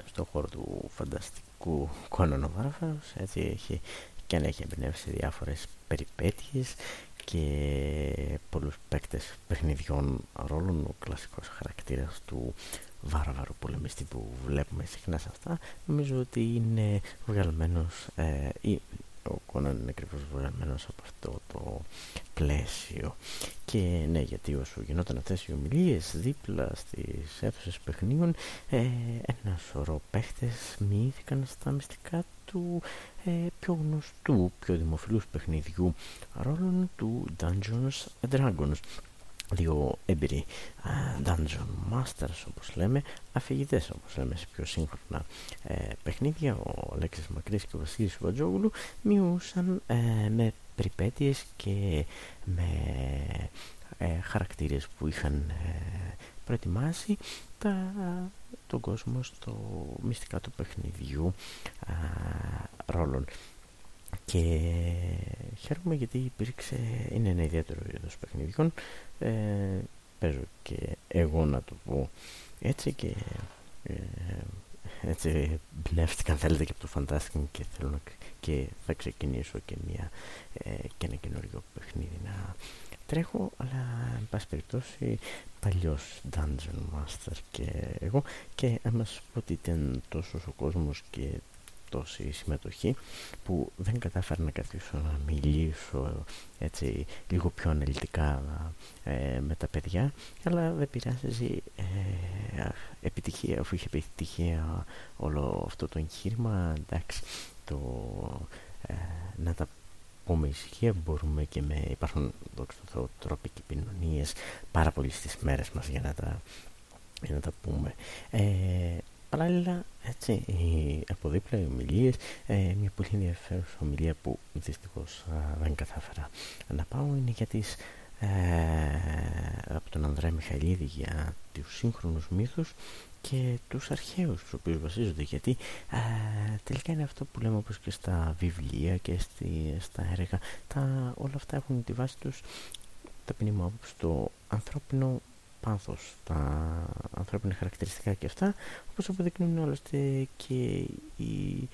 στο χώρο του φανταστικού Κόναν ο Βάρβαρος, έτσι έχει και αν έχει εμπνεύσει διάφορες περιπέτειες και πολλούς παίκτες παιχνιδιών ρόλων ο κλασικός χαρακτήρας του βάρβαρου πολεμιστή που βλέπουμε συχνά σε αυτά νομίζω ότι είναι βγαλμένος ε, ή ο Κόναν είναι ακριβώς βγαλμένος από αυτό το πλαίσιο. Και ναι γιατί όσο γινόταν αυτές οι ομιλίες δίπλα στις αίθουσες παιχνίων ε, ένας σωρό παίχτες μοιήθηκαν στα μυστικά του ε, πιο γνωστού, πιο δημοφιλούς παιχνιδιού ρόλων του Dungeons Dragons δύο έμπειροι Dungeon Masters όπως λέμε αφηγητές όπως λέμε σε πιο σύγχρονα ε, παιχνίδια. Ο Αλέξης Μακρύς και ο Βασίλης Βατζόγλου μειούσαν ε, με περιπέτειες και με ε, χαρακτήρες που είχαν προετοιμάσει τα, τον κόσμο στο μυστικά του παιχνιδιού α, ρόλων. Και χαίρομαι γιατί υπήρξε, είναι ένα ιδιαίτερο είδος παιχνιδιών ε, παίζω και εγώ να το πω. Έτσι και ε, έτσι μπνεύστηκα αν θέλετε και από το Fantastic και θέλω να, και θα ξεκινήσω και, μια, ε, και ένα καινούριο παιχνίδι να τρέχω αλλά εν πάση περιπτώσει παλιός Dungeon Master και εγώ. Και άμα σου πω ότι ήταν τόσος ο κόσμος και τόση συμμετοχή που δεν κατάφερα να καθίσω να μιλήσω έτσι λίγο πιο αναλυτικά ε, με τα παιδιά αλλά δεν πειράζει ε, επιτυχία αφού είχε επιτυχία όλο αυτό το εγχείρημα εντάξει το, ε, να τα πούμε ησυχία μπορούμε και με υπάρχουν δόξα τω τρόποι και επικοινωνίες πάρα πολύ στις μέρες μας για να τα, για να τα πούμε. Ε, παράλληλα έτσι από δίπλα οι ομιλίες ε, μια πολύ ενδιαφέρουσα ομιλία που δυστυχώς δεν κατάφερα να πάω είναι για τις ε, από τον Ανδρέα Μιχαλίδη για τους σύγχρονους μύθους και τους αρχαίους τους οποίους βασίζονται. Γιατί α, τελικά είναι αυτό που λέμε όπως και στα βιβλία και στη, στα έργα. Τα, όλα αυτά έχουν τη βάση τους τα μου στο ανθρώπινο πάθος τα ανθρώπινα χαρακτηριστικά και αυτά όπως αποδεικνύουν άλλωστε και οι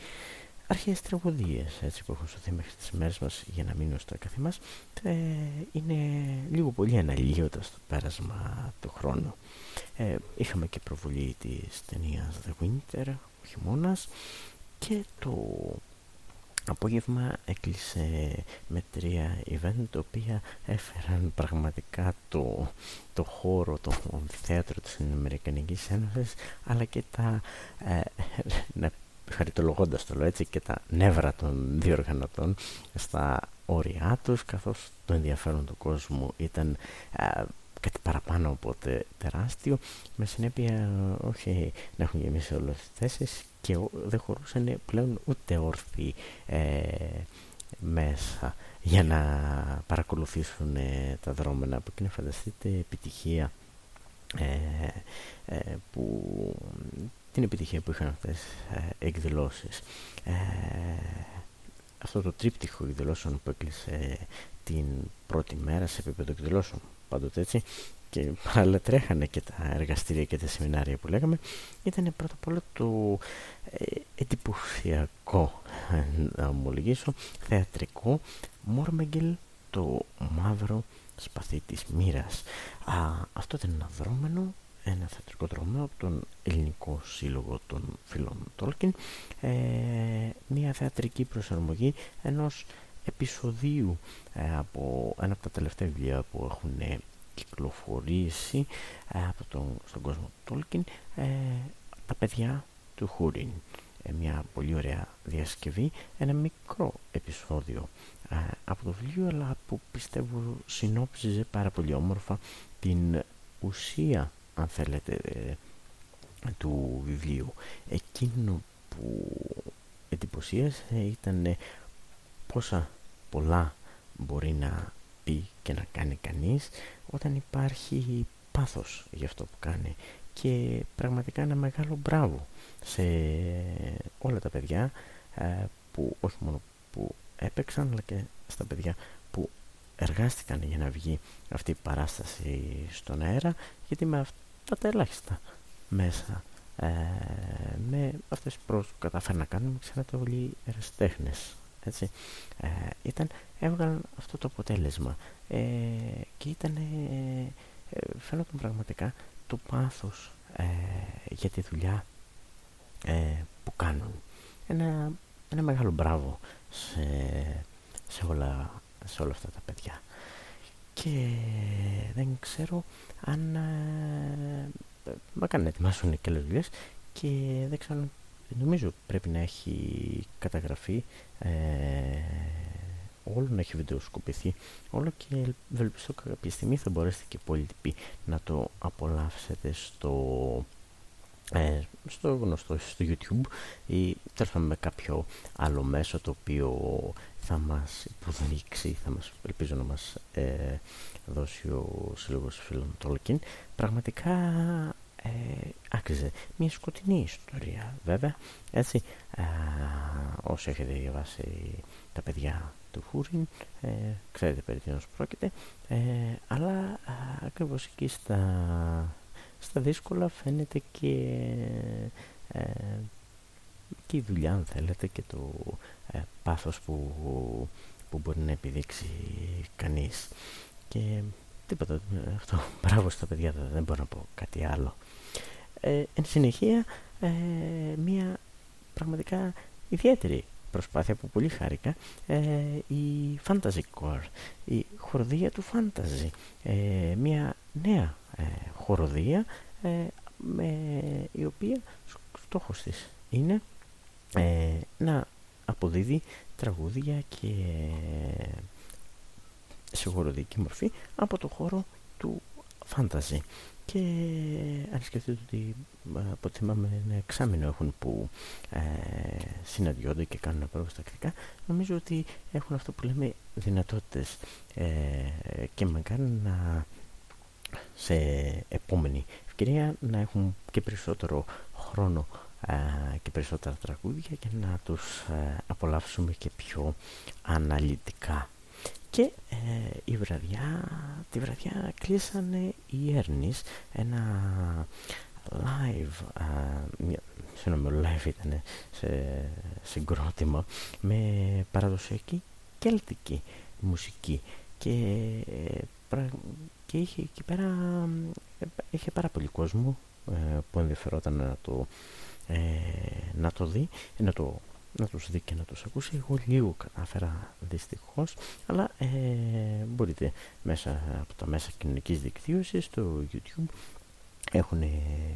αρχαίες τραγωδίες έτσι, που έχουν σωθεί μέχρι τις μέρες μας για να μείνουν στα καθή μας ε, είναι λίγο πολύ αναλύοντας στο πέρασμα του χρόνου. Ε, είχαμε και προβολή της ταινίας The Winter ο χειμώνας και το απόγευμα έκλεισε με τρία event τα οποία έφεραν πραγματικά το, το χώρο, το θέατρο της Αμερικανικής Ένωσης αλλά και τα ε, ναι, χαριτολογώντας το λέω έτσι και τα νεύρα των διοργανωτών στα όρια τους καθώς το ενδιαφέρον του κόσμου ήταν ε, κάτι παραπάνω από τεράστιο. Με συνέπεια όχι να έχουν γεμίσει όλες τις θέσεις και δεν χωρούσαν πλέον ούτε όρθιοι ε, μέσα για να παρακολουθήσουν ε, τα δρόμενα που είναι φανταστείτε επιτυχία ε, ε, που την επιτυχία που είχαν αυτές ε, εκδηλώσεις. Αυτό το τρίπτυχο εκδηλώσεων που έκλεισε την πρώτη μέρα σε επίπεδο εκδηλώσεων πάντοτε έτσι και παράλληλα τρέχανε και τα εργαστήρια και τα σεμινάρια που λέγαμε ήταν πρώτα απ' όλα το ε, εντυπωσιακό να ομολογήσω θεατρικό Μόρμεγγελ το μαύρο σπαθί της μοίρας. Αυτό ήταν ένα δρόμενο ένα θεατρικό δρόμενο από τον Ελληνικό Σύλλογο των Φίλων Τόλκιν ε, μια θεατρική προσαρμογή ενός επεισοδίου ε, από ένα από τα τελευταία βιβλία που έχουν κυκλοφορήσει ε, από τον, στον κόσμο Τόλκιν ε, τα παιδιά του Χούριν. Ε, μια πολύ ωραία διασκευή ένα μικρό επεισόδιο ε, από το βιβλίο αλλά που πιστεύω συνόψιζε πάρα πολύ όμορφα την ουσία αν θέλετε του βιβλίου. Εκείνο που εντυπωσίασε ήταν πόσα πολλά μπορεί να πει και να κάνει κανείς όταν υπάρχει πάθος για αυτό που κάνει. Και πραγματικά ένα μεγάλο μπράβο σε όλα τα παιδιά ε, που όχι μόνο που έπαιξαν αλλά και στα παιδιά που εργάστηκαν για να βγει αυτή η παράσταση στον αέρα γιατί με αυτά τα ελάχιστα μέσα ε, με αυτές τις πρόοδους που καταφέρουν να κάνουν ξέρετε όλοι οι ερασιτέχνες έτσι. Ε, ήταν, έβγαλαν αυτό το αποτέλεσμα. Ε, και ήταν ε, ε, φαίνονταν πραγματικά το πάθος ε, για τη δουλειά που κάνουν. Ένα, ένα μεγάλο μπράβο σε, σε, όλα, σε όλα αυτά τα παιδιά. Και δεν ξέρω αν μα κάνουν να ετοιμάσουν και άλλες δουλειές και δεν ξέρω νομίζω πρέπει να έχει καταγραφεί ε, όλο να έχει βιντεοσκοπηθεί όλο και ευελπιστώ κάποια στιγμή θα μπορέσετε και πολύ να το απολαύσετε στο ε, στο γνωστό στο YouTube ή τέλος με κάποιο άλλο μέσο το οποίο θα μας υποδείξει, θα μας, ελπίζω να μας ε, δώσει ο Σύλλογος Φίλων Τόλκιν πραγματικά ε, άξιζε μια σκοτεινή ιστορία βέβαια έτσι. Ε, όσοι έχετε διαβάσει τα παιδιά του Φούριν ε, ξέρετε περί τίνος πρόκειται. Ε, αλλά ακριβώς εκεί στα, στα δύσκολα φαίνεται και, ε, και η δουλειά αν θέλετε και το ε, πάθος που, που μπορεί να επιδείξει κανείς. Και τίποτα αυτό. Μπράβο στα παιδιά δεν μπορώ να πω κάτι άλλο ε, εν συνεχεία ε, μια πραγματικά ιδιαίτερη προσπάθεια που πολύ χάρηκα ε, η Fantasy Core η χοροδία του Fantasy. Ε, μια νέα ε, χοροδία με, η οποία στόχος της είναι να αποδίδει τραγούδια και σε χοροδική μορφή από το χώρο του Fantasy και αν σκεφτείτε ότι από ό,τι θυμάμαι ένα εξάμεινο έχουν που ε, συναντιόνται και κάνουν πρόοδο τακτικά νομίζω ότι έχουν αυτό που λέμε δυνατότητες ε, και με κάνουν να σε επόμενη ευκαιρία να έχουν και περισσότερο χρόνο ε, και περισσότερα τραγούδια και να τους ε, απολαύσουμε και πιο αναλυτικά και ε, η βραδιά, τη βραδιά κλείσανε οι Έρνης ένα live, ε, συγγνώμη, live ήταν σε συγκρότημα με παραδοσιακή κέλτικη μουσική. Και, και είχε εκεί πέρα είχε πάρα πολύ κόσμο ε, που ενδιαφερόταν να το, ε, να το δει, να το να τους δει και να τους ακούσει. Εγώ λίγο κατάφερα δυστυχώς, αλλά ε, μπορείτε μέσα από τα μέσα κοινωνικής δικτύωσης, στο YouTube, έχουν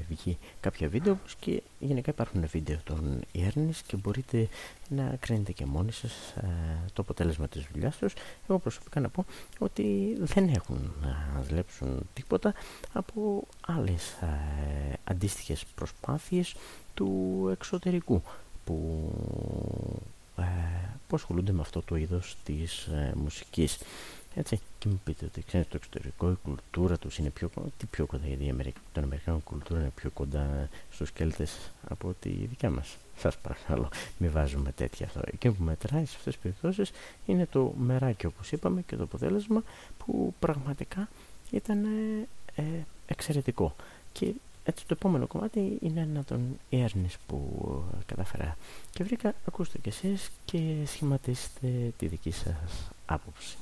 βγει κάποια βίντεο και γενικά υπάρχουν βίντεο των Ιέρνης και μπορείτε να κρίνετε και μόνοι σας ε, το αποτέλεσμα της δουλειάς τους. Εγώ προσωπικά να πω ότι δεν έχουν να δουλέψουν τίποτα από άλλες ε, αντίστοιχες προσπάθειες του εξωτερικού που, ε, που ασχολούνται με αυτό το είδος της ε, μουσικής. Έτσι, και μου πείτε ότι ξέρετε το εξωτερικό, η κουλτούρα τους είναι πιο, τι πιο κοντά, γιατί η Αμερική, τον Αμερικάνο κουλτούρα είναι πιο κοντά στους Κέλτες από τη δικιά μας. Σας παρακαλώ, μην βάζουμε τέτοια αυτό. Εκείνο που μετράει σε αυτές τις περιπτώσεις είναι το μεράκι όπως είπαμε και το αποτέλεσμα που πραγματικά ήταν ε, ε εξαιρετικό. Και έτσι το επόμενο κομμάτι είναι ένα των Ιέρνης που καταφέρα και βρήκα ακούστε και εσείς και σχηματίστε τη δική σας άποψη.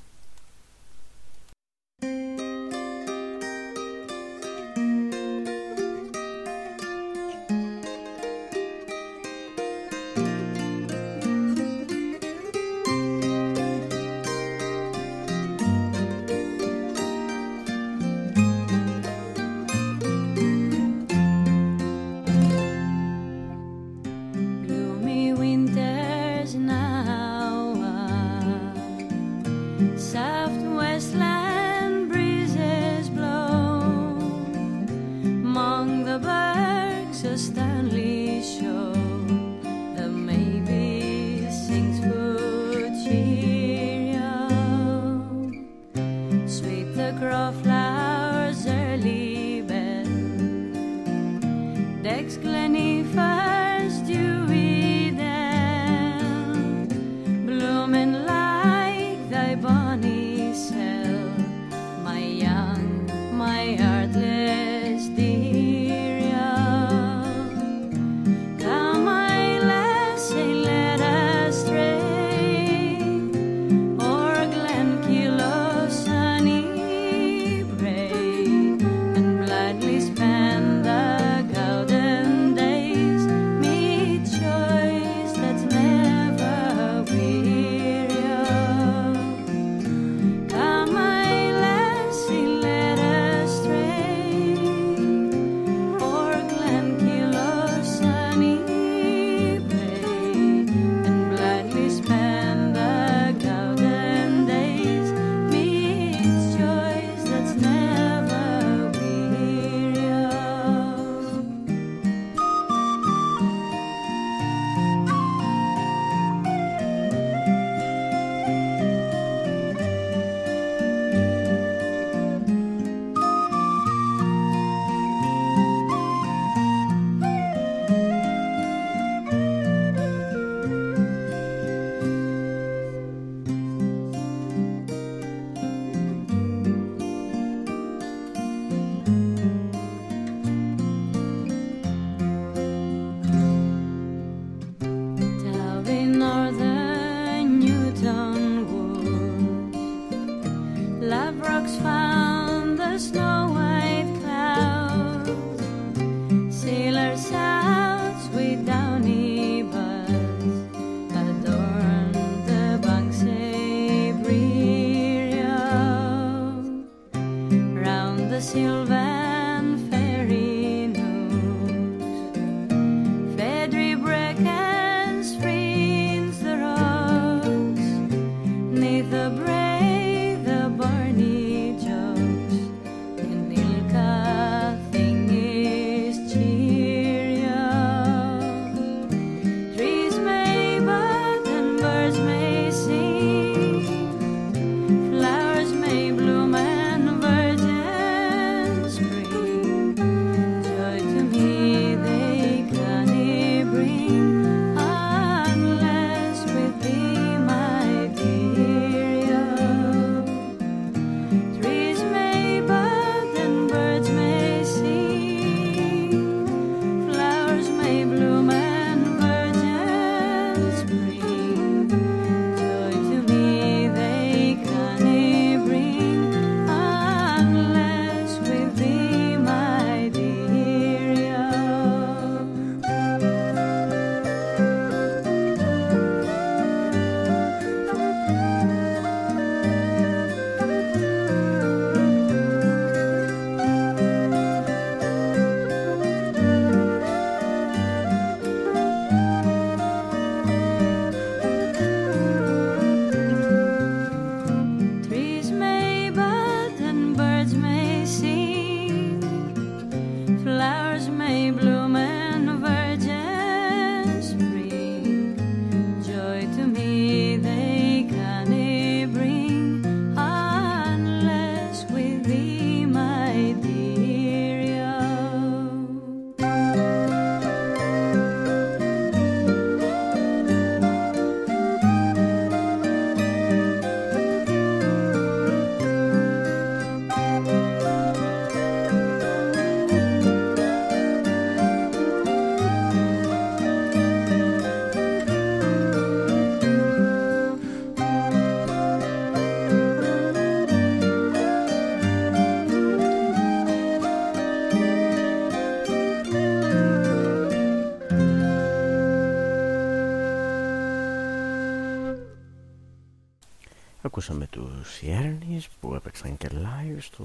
Ακούσαμε τους Ιέρνης που έπαιξαν και live στο,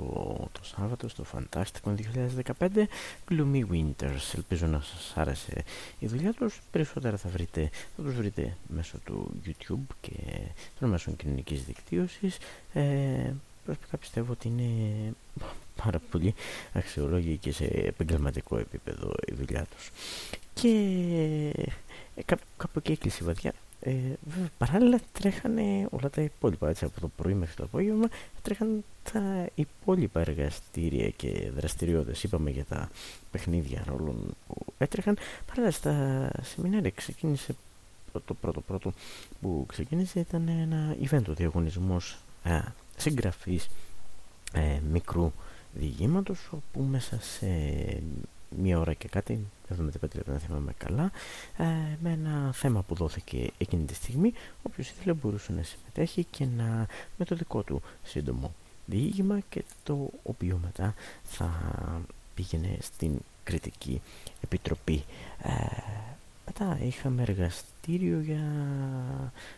το Σάββατο στο Fantastic 2015 Gloomy Winters. Ελπίζω να σας άρεσε η δουλειά τους. Περισσότερα θα, βρείτε, θα τους βρείτε μέσω του YouTube και των μέσων κοινωνικής δικτύωσης. Ε, προσωπικά πιστεύω ότι είναι πάρα πολύ αξιολόγη και σε επαγγελματικό επίπεδο η δουλειά τους. Και ε, κάπου εκεί έκλεισε η βαδιά. Ε, βέβαια, παράλληλα τρέχανε όλα τα υπόλοιπα έτσι, από το πρωί μέχρι το απόγευμα τρέχαν τα υπόλοιπα εργαστήρια και δραστηριότητες. Είπαμε για τα παιχνίδια ρόλων που έτρεχαν. Παράλληλα στα σεμινάρια ξεκίνησε το πρώτο πρώτο που ξεκίνησε ήταν ένα event ο διαγωνισμός ε, συγγραφής ε, μικρού διηγήματος όπου μέσα σε μία ώρα και κάτι 75 λεπτά να θυμάμαι καλά ε, με ένα θέμα που δόθηκε εκείνη τη στιγμή όποιος ήθελε μπορούσε να συμμετέχει και να με το δικό του σύντομο διήγημα και το οποίο μετά θα πήγαινε στην κριτική επιτροπή. Ε, μετά είχαμε εργαστήριο για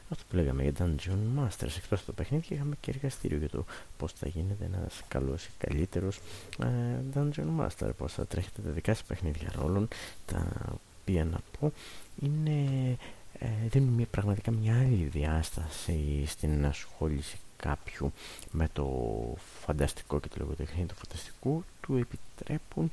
αυτό που λέγαμε για Dungeon Masters. Εκτός από το παιχνίδι και είχαμε και εργαστήριο για το πώς θα γίνεται ένας καλός ή καλύτερος ε, Dungeon Master πώς θα τρέχετε τα δικά σας παιχνίδια ρόλων τα οποία να πω είναι ε, δίνουν μια, πραγματικά μια άλλη διάσταση στην ασχόληση κάποιου με το φανταστικό και το λογοτεχνία του φανταστικού του επιτρέπουν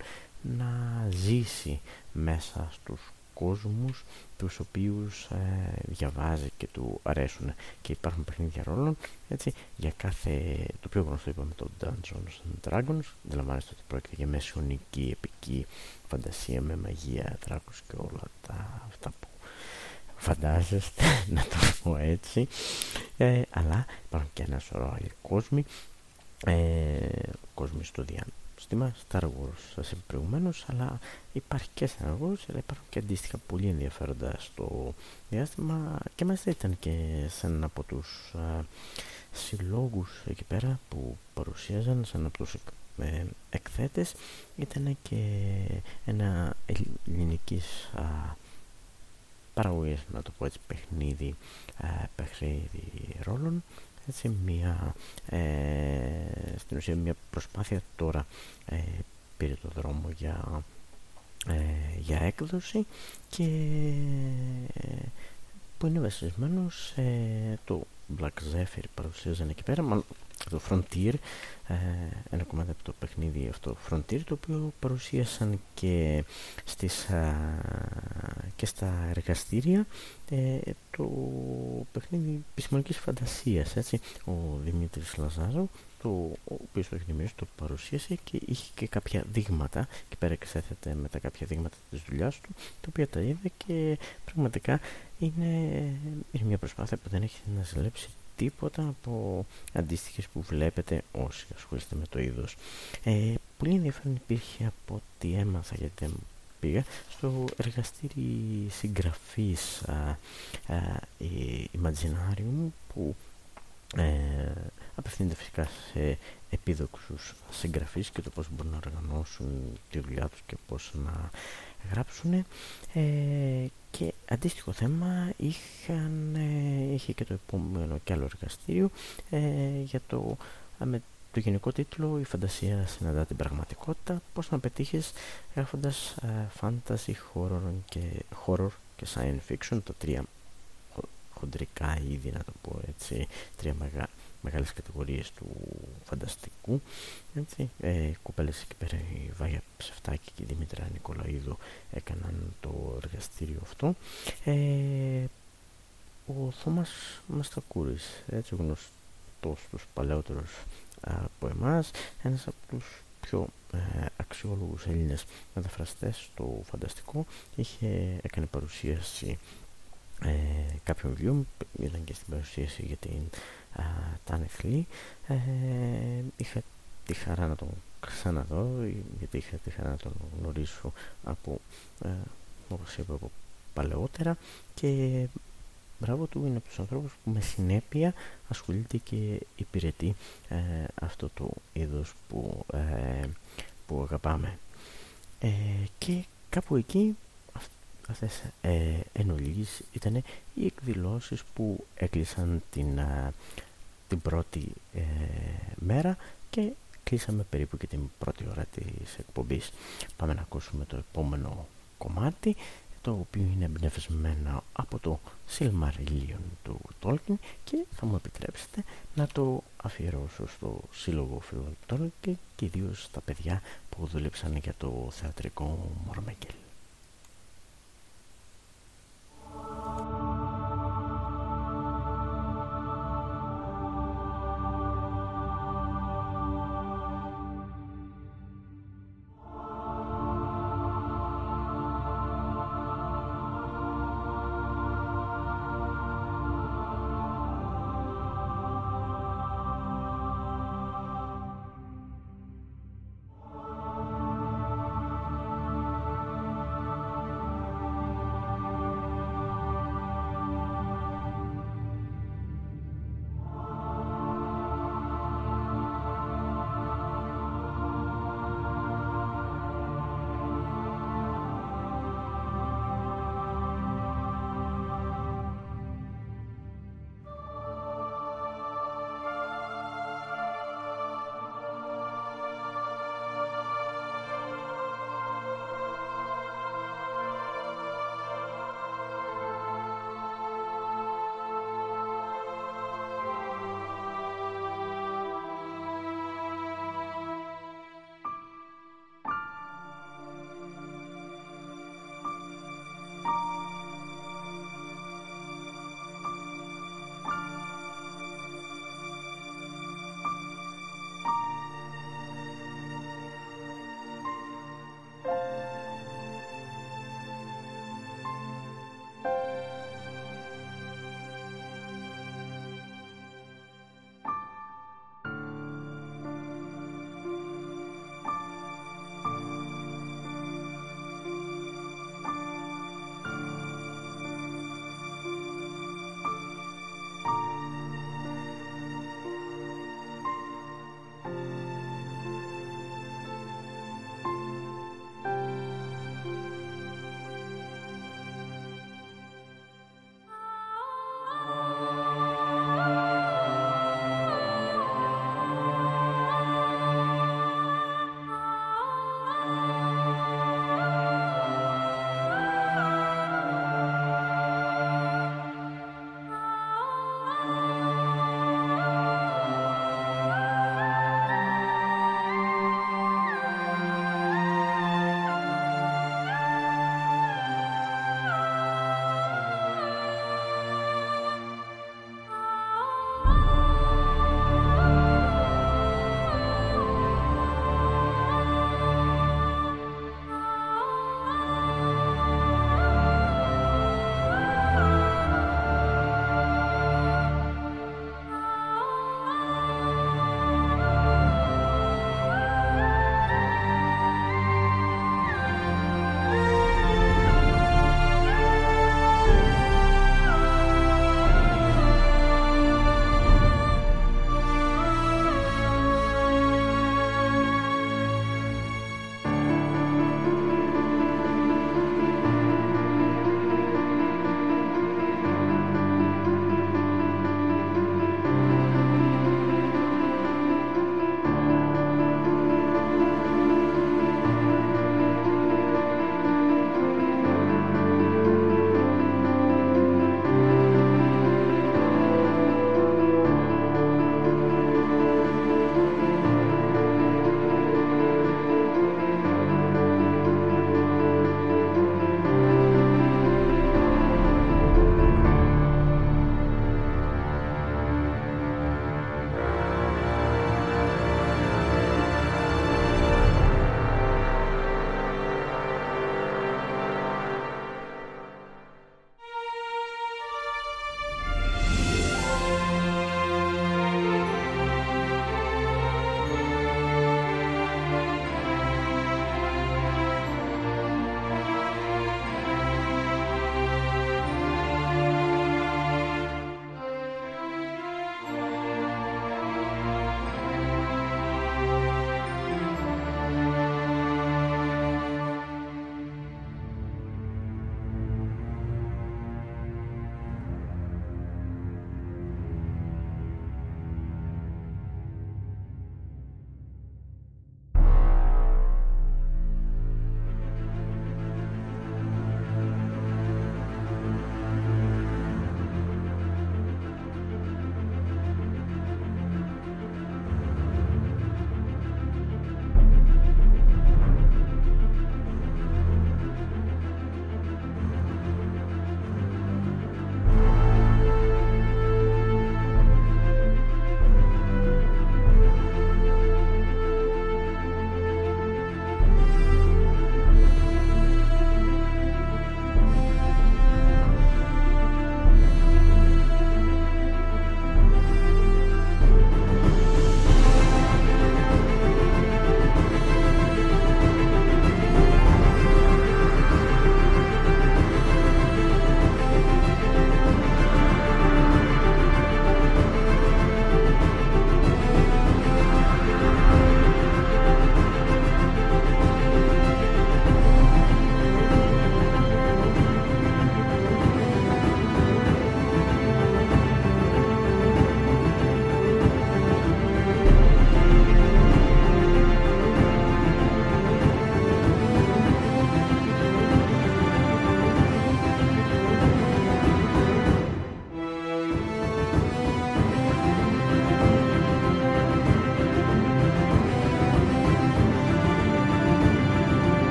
να ζήσει μέσα στους κόσμους τους οποίους ε, διαβάζει και του αρέσουν. Και υπάρχουν παιχνίδια ρόλων έτσι, για κάθε το πιο γνωστό είπαμε το Dungeons and Dragons. Αντιλαμβάνεστε ότι πρόκειται για μεσαιωνική επική φαντασία με μαγεία, δράκους και όλα τα αυτά που φαντάζεστε να το πω έτσι. Ε, αλλά υπάρχουν και ένα σωρό άλλοι κόσμοι. Ε, κόσμοι στο διάνο σύστημα Star Wars σας είπα προηγουμένως αλλά υπάρχει και Star Wars αλλά υπάρχουν και αντίστοιχα πολύ ενδιαφέροντα στο διάστημα. Και μας ήταν και σαν από τους α, συλλόγους εκεί πέρα που παρουσίαζαν σαν από τους ε, εκθέτες. Ήταν και ένα ελληνικής α, παραγωγής να το πω έτσι παιχνίδι, α, παιχνίδι ρόλων έτσι μια ε, στην ουσία μια προσπάθεια τώρα ε, πήρε το δρόμο για, ε, για έκδοση και ε, που είναι βασισμένο σε το Black Zephyr παρουσίαζαν εκεί πέρα μάλλον το Frontier ε, ένα κομμάτι από το παιχνίδι αυτό Frontier το οποίο παρουσίασαν και, στις, και στα εργαστήρια ε, το παιχνίδι επιστημονικής φαντασίας έτσι. ο Δημήτρης Λαζάρου το οποίος το έχει δημιουργήσει, το παρουσίασε και είχε και κάποια δείγματα και πέρα εξέθετε με τα κάποια δείγματα της δουλειάς του τα οποία τα είδε και πραγματικά είναι, είναι μια προσπάθεια που δεν έχει να ζηλέψει τίποτα από αντίστοιχες που βλέπετε όσοι ασχολείστε με το είδος. Ε, πολύ ενδιαφέρον υπήρχε από ό,τι έμαθα γιατί δεν πήγα στο εργαστήρι συγγραφής α, α, Imaginarium που ε, απευθύνεται φυσικά σε επίδοξους συγγραφείς και το πώς μπορούν να οργανώσουν τη δουλειά τους και πώς να γράψουν ε, και αντίστοιχο θέμα είχαν, ε, είχε και το επόμενο και άλλο εργαστήριο ε, για το, με το γενικό τίτλο «Η φαντασία συναντά την πραγματικότητα» πώς να πετύχεις γράφοντας fantasy, horror και, horror και science fiction τα τρία χοντρικά είδη να το πω έτσι τρία μεγάλα μεγάλες κατηγορίες του φανταστικού έτσι, ε, κοπέλες εκεί πέρα η Βάγια Ψεφτάκη και η Δήμητρα Νικολαίδου έκαναν το εργαστήριο αυτό. Ε, ο Θόμας Μαστακούρης έτσι γνωστός τους παλαιότερους από εμάς ένας από τους πιο ε, αξιόλογους Έλληνες μεταφραστές στο φανταστικό είχε, έκανε παρουσίαση ε, κάποιων βιβλίων ήταν και στην παρουσίαση για την Τάνεθλή ε, είχα τη χαρά να τον ξαναδώ γιατί είχα τη χαρά να τον γνωρίσω από ε, όπως είπα από παλαιότερα. Και μπράβο του είναι από τους ανθρώπους που με συνέπεια ασχολείται και υπηρετεί ε, αυτό το είδος που, ε, που αγαπάμε. Ε, και κάπου εκεί αυτές ε, εν ήταν οι εκδηλώσεις που έκλεισαν την την πρώτη ε, μέρα και κλείσαμε περίπου και την πρώτη ώρα της εκπομπής. Πάμε να ακούσουμε το επόμενο κομμάτι το οποίο είναι εμπνευσμένο από το Silmarillion του Tolkien και θα μου επιτρέψετε να το αφιερώσω στο Σύλλογο Φίλων Tolkien και ιδίως στα παιδιά που δούλεψαν για το θεατρικό Μορμέγκελ. Thank you.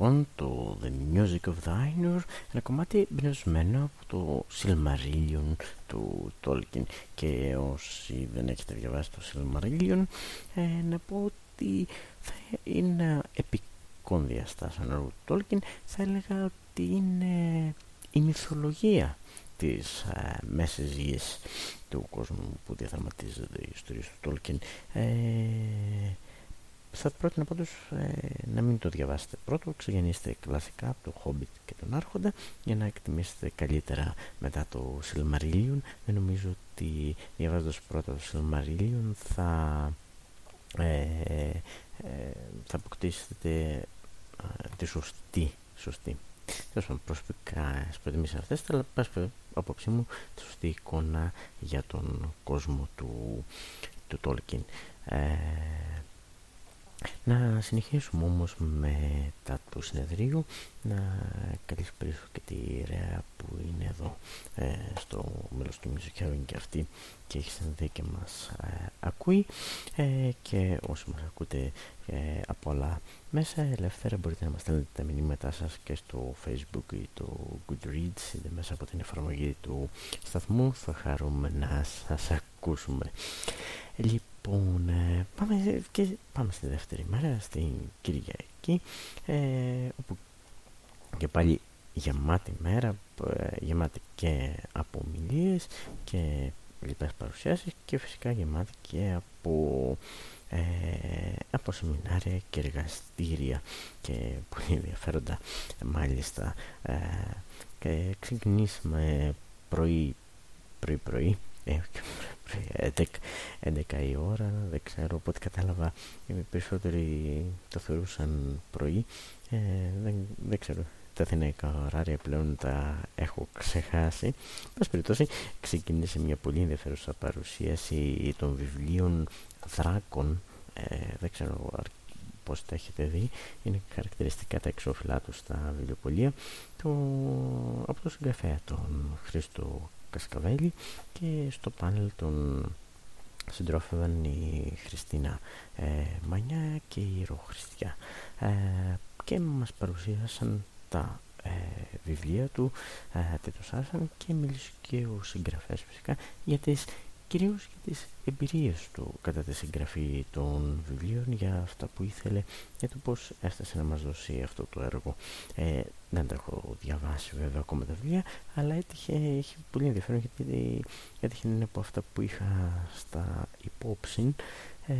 Λοιπόν το The Music of the Ainur, ένα κομμάτι εμπνευσμένο από το Silmarillion του Tolkien. Και όσοι δεν έχετε διαβάσει το Silmarillion ε, να πω ότι θα είναι επικών διαστάσεων του Tolkien. Θα έλεγα ότι είναι η μυθολογία της ε, μέσης γης του κόσμου που διαδραματίζεται η ιστορία του Tolkien. Ε, θα πρότεινα πάντως ε, να μην το διαβάσετε πρώτο, ξεκινήστε κλασικά από το Hobbit και τον Άρχοντα για να εκτιμήσετε καλύτερα μετά το Silmarillion. Δεν νομίζω ότι διαβάζοντας πρώτα το Silmarillion θα, ε, ε, θα αποκτήσετε ε, τη σωστή, σωστή. Τέλος πάντων, προσωπικά στις προτιμήσεις αυτές, αλλά πας απόψη μου τη σωστή εικόνα για τον κόσμο του, του Tolkien. Ε, να συνεχίσουμε όμως τα του συνεδρίου να καλησπρίσω και τη Ρέα που είναι εδώ ε, στο μέλος του Music και αυτή και έχει συνδέει και μας ε, ακούει ε, και όσοι μας ακούτε ε, από όλα μέσα ελεύθερα μπορείτε να μας στέλνετε τα μηνύματά σας και στο facebook ή το Goodreads είτε μέσα από την εφαρμογή του σταθμού. Θα χαρούμε να σας ακούσουμε Λοιπόν, ε, πάμε, και, πάμε στη δεύτερη μέρα, στην Κυριακή, ε, όπου και πάλι γεμάτη μέρα, ε, γεμάτη και από ομιλίες και λοιπές παρουσιάσεις και φυσικά γεμάτη και από, ε, από σεμινάρια και εργαστήρια και πολύ ενδιαφέροντα μάλιστα ε, και ξεκινήσαμε πρωί πρωί πρωί 11, 11 η ώρα, δεν ξέρω, οπότε κατάλαβα οι περισσότεροι το θεωρούσαν πρωί, ε, δεν, δεν ξέρω, τα αθηναϊκά ωράρια πλέον τα έχω ξεχάσει. Πας περιπτώσει, ξεκίνησε μια πολύ ενδιαφέρουσα παρουσίαση των βιβλίων δράκων, ε, δεν ξέρω πώς τα έχετε δει, είναι χαρακτηριστικά τα εξώφυλλά τους στα βιβλιοπολία, το, από το συγγραφέα τον Χρήστο Κασκαβέλη και στο πάνελ των συντρόφευαν η Χριστίνα ε, Μανιά και η Ροχριστιά. Ε, και μας παρουσίασαν τα ε, βιβλία του ε, τι τους άρεσαν και μίλησε και ο συγγραφέας φυσικά για τις κυρίως για τις εμπειρίες του κατά τη συγγραφή των βιβλίων για αυτά που ήθελε για το πώς έφτασε να μας δώσει αυτό το έργο. Ε, δεν τα έχω διαβάσει βέβαια ακόμα τα βιβλία αλλά έτυχε, είχε πολύ ενδιαφέρον γιατί έτυχε είναι από αυτά που είχα στα υπόψη ε,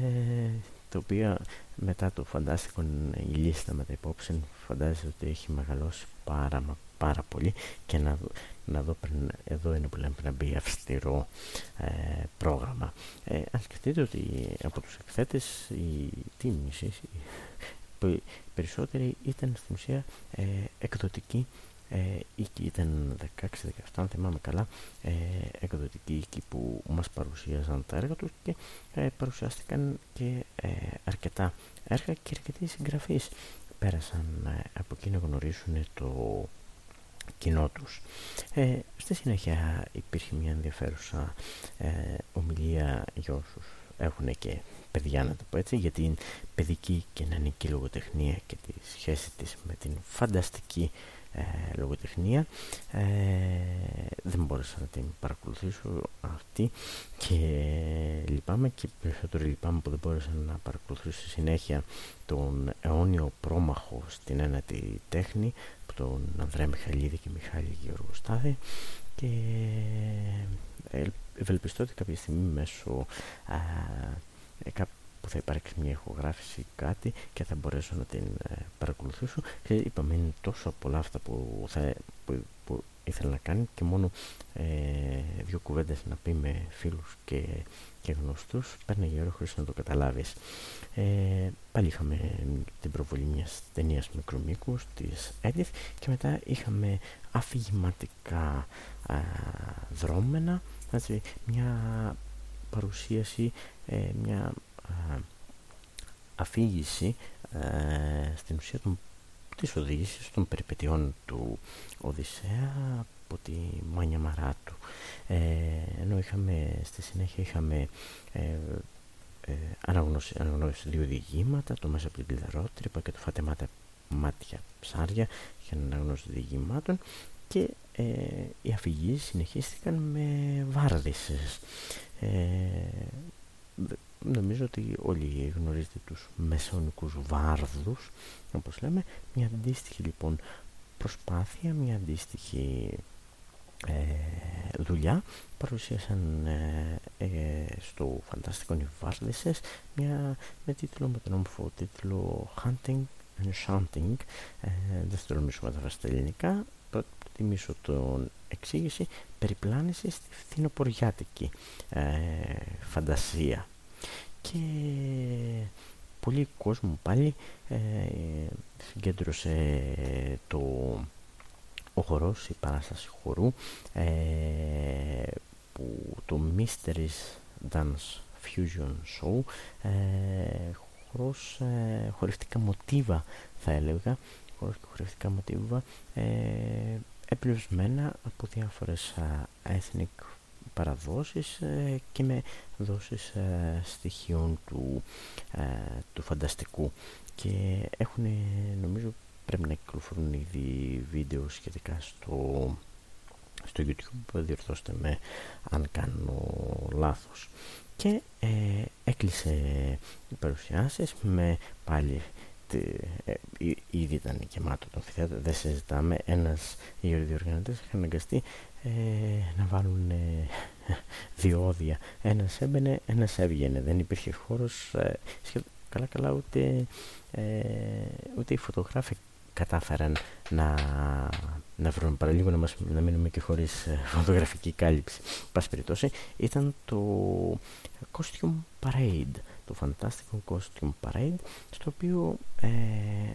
το οποίο μετά το φαντάστικο η λίστα με τα υπόψη φαντάζεται ότι έχει μεγαλώσει πάρα πάρα πολύ. Και να, να δω πριν, εδώ είναι που λέμε να μπει αυστηρό ε, πρόγραμμα. Ε, αν σκεφτείτε ότι από τους εκθέτες οι τίμησες, οι περισσότεροι ήταν στην ουσία ε, εκδοτικοί ε, ήταν 16-17 αν θυμάμαι καλά ε, εκδοτικοί εκεί που μας παρουσίαζαν τα έργα τους και ε, παρουσιάστηκαν και ε, αρκετά έργα και αρκετοί συγγραφείς πέρασαν ε, από εκεί να γνωρίσουν το κοινό τους. Ε, στη συνέχεια υπήρχε μια ενδιαφέρουσα ε, ομιλία για όσους έχουν και παιδιά να το πω έτσι για την παιδική και νανική λογοτεχνία και τη σχέση της με την φανταστική ε, λογοτεχνία. Ε, δεν μπόρεσα να την παρακολουθήσω αυτή και λυπάμαι και περισσότερο λυπάμαι που δεν μπόρεσα να παρακολουθήσω συνέχεια τον αιώνιο πρόμαχο στην ένατη τέχνη από τον Ανδρέα Μιχαλίδη και Μιχάλη Γεωργοστάδη και ευελπιστώ ότι κάποια στιγμή μέσω α, που θα υπάρξει μια ηχογράφηση κάτι και θα μπορέσω να την ε, παρακολουθήσω. Και είπαμε είναι τόσο πολλά αυτά που, θα, που, που ήθελα να κάνει και μόνο ε, δύο κουβέντες να πει με φίλους και, και γνωστούς. Παίρνει η ώρα χωρίς να το καταλάβεις ε, πάλι είχαμε την προβολή μιας ταινίας μικρομήκους της Edith και μετά είχαμε αφηγηματικά α, δρόμενα έτσι, μια παρουσίαση ε, μια αφήγηση ε, στην ουσία των, της οδήγησης των περιπετειών του Οδυσσέα από τη Μάνια Μαρά του. Ε, ενώ είχαμε, στη συνέχεια είχαμε ε, ε, αναγνώριση, αναγνώριση δύο διηγήματα, το μέσα από την κλειδαρότρυπα και το φατεμάτα μάτια ψάρια για αναγνώση διηγημάτων και ε, οι αφηγήσεις συνεχίστηκαν με βάρδισες. Ε, νομίζω ότι όλοι γνωρίζετε τους μεσαιωνικούς βάρδους, όπως λέμε, μια αντίστοιχη λοιπόν προσπάθεια, μια αντίστοιχη ε, δουλειά παρουσίασαν ε, ε, στο Φανταστικό Νιβάρδισες μια με τίτλο, με τον όμορφο τίτλο Hunting and Shunting ε, δεν θα το νομίζω μεταφράσει στα ελληνικά. Προτιμήσω τον εξήγηση. Περιπλάνηση στη φθινοποριάτικη ε, φαντασία και πολύ κόσμο πάλι ε, συγκέντρωσε το ο χορός, η παράσταση χορού ε, που το Mysteries Dance Fusion Show ε, χορός, ε, χορευτικά μοτίβα θα έλεγα χορός και χορευτικά μοτίβα ε, επλευσμένα από διάφορες ethnic παραδόσεις ε, και με δόσεις ε, στοιχείων του, του φανταστικού. Και έχουν νομίζω πρέπει να κυκλοφορούν ήδη βίντεο σχετικά στο, στο YouTube. Διορθώστε με αν κάνω λάθος. Και ε, έκλεισε οι παρουσιάσεις με πάλι ε, ήδη ήταν γεμάτο το αμφιθέατρο δεν συζητάμε. Ένας οι διοργανωτές είχαν αναγκαστεί ε, να βάλουν ε, διόδια ένας έμπαινε, ένας έβγαινε. Δεν υπήρχε χώρος ε, καλά καλά ούτε, ε, ούτε οι φωτογράφοι κατάφεραν να, να βρουν. Παραλίγο να, μας, να μείνουμε και χωρίς ε, φωτογραφική κάλυψη. Πάση περιπτώσει ήταν το Costume Parade, το φαντάστικο Costume Parade, στο οποίο ε,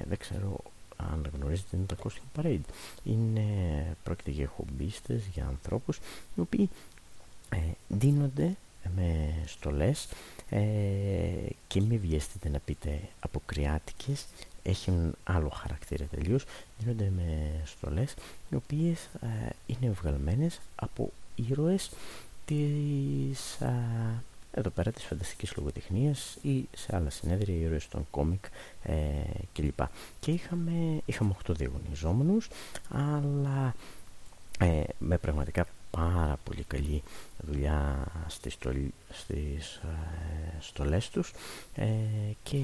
δεν ξέρω αν γνωρίζετε είναι το Costume Parade. Είναι, πρόκειται για χομπίστες, για ανθρώπους, οι οποίοι ε, δίνονται με στολές ε, και μη βιαστείτε να πείτε αποκριάτικες έχουν άλλο χαρακτήρα τελείως δίνονται με στολές οι οποίες ε, είναι βγαλμένες από ήρωες της εδώ πέρα της φανταστικής λογοτεχνίας ή σε άλλα συνέδρια ήρωες των κόμικ ε, κλπ. Και είχαμε, είχαμε 8 διαγωνιζόμενους αλλά ε, με πραγματικά πάρα πολύ καλή δουλειά στις, στολ, στις ε, στολές τους ε, και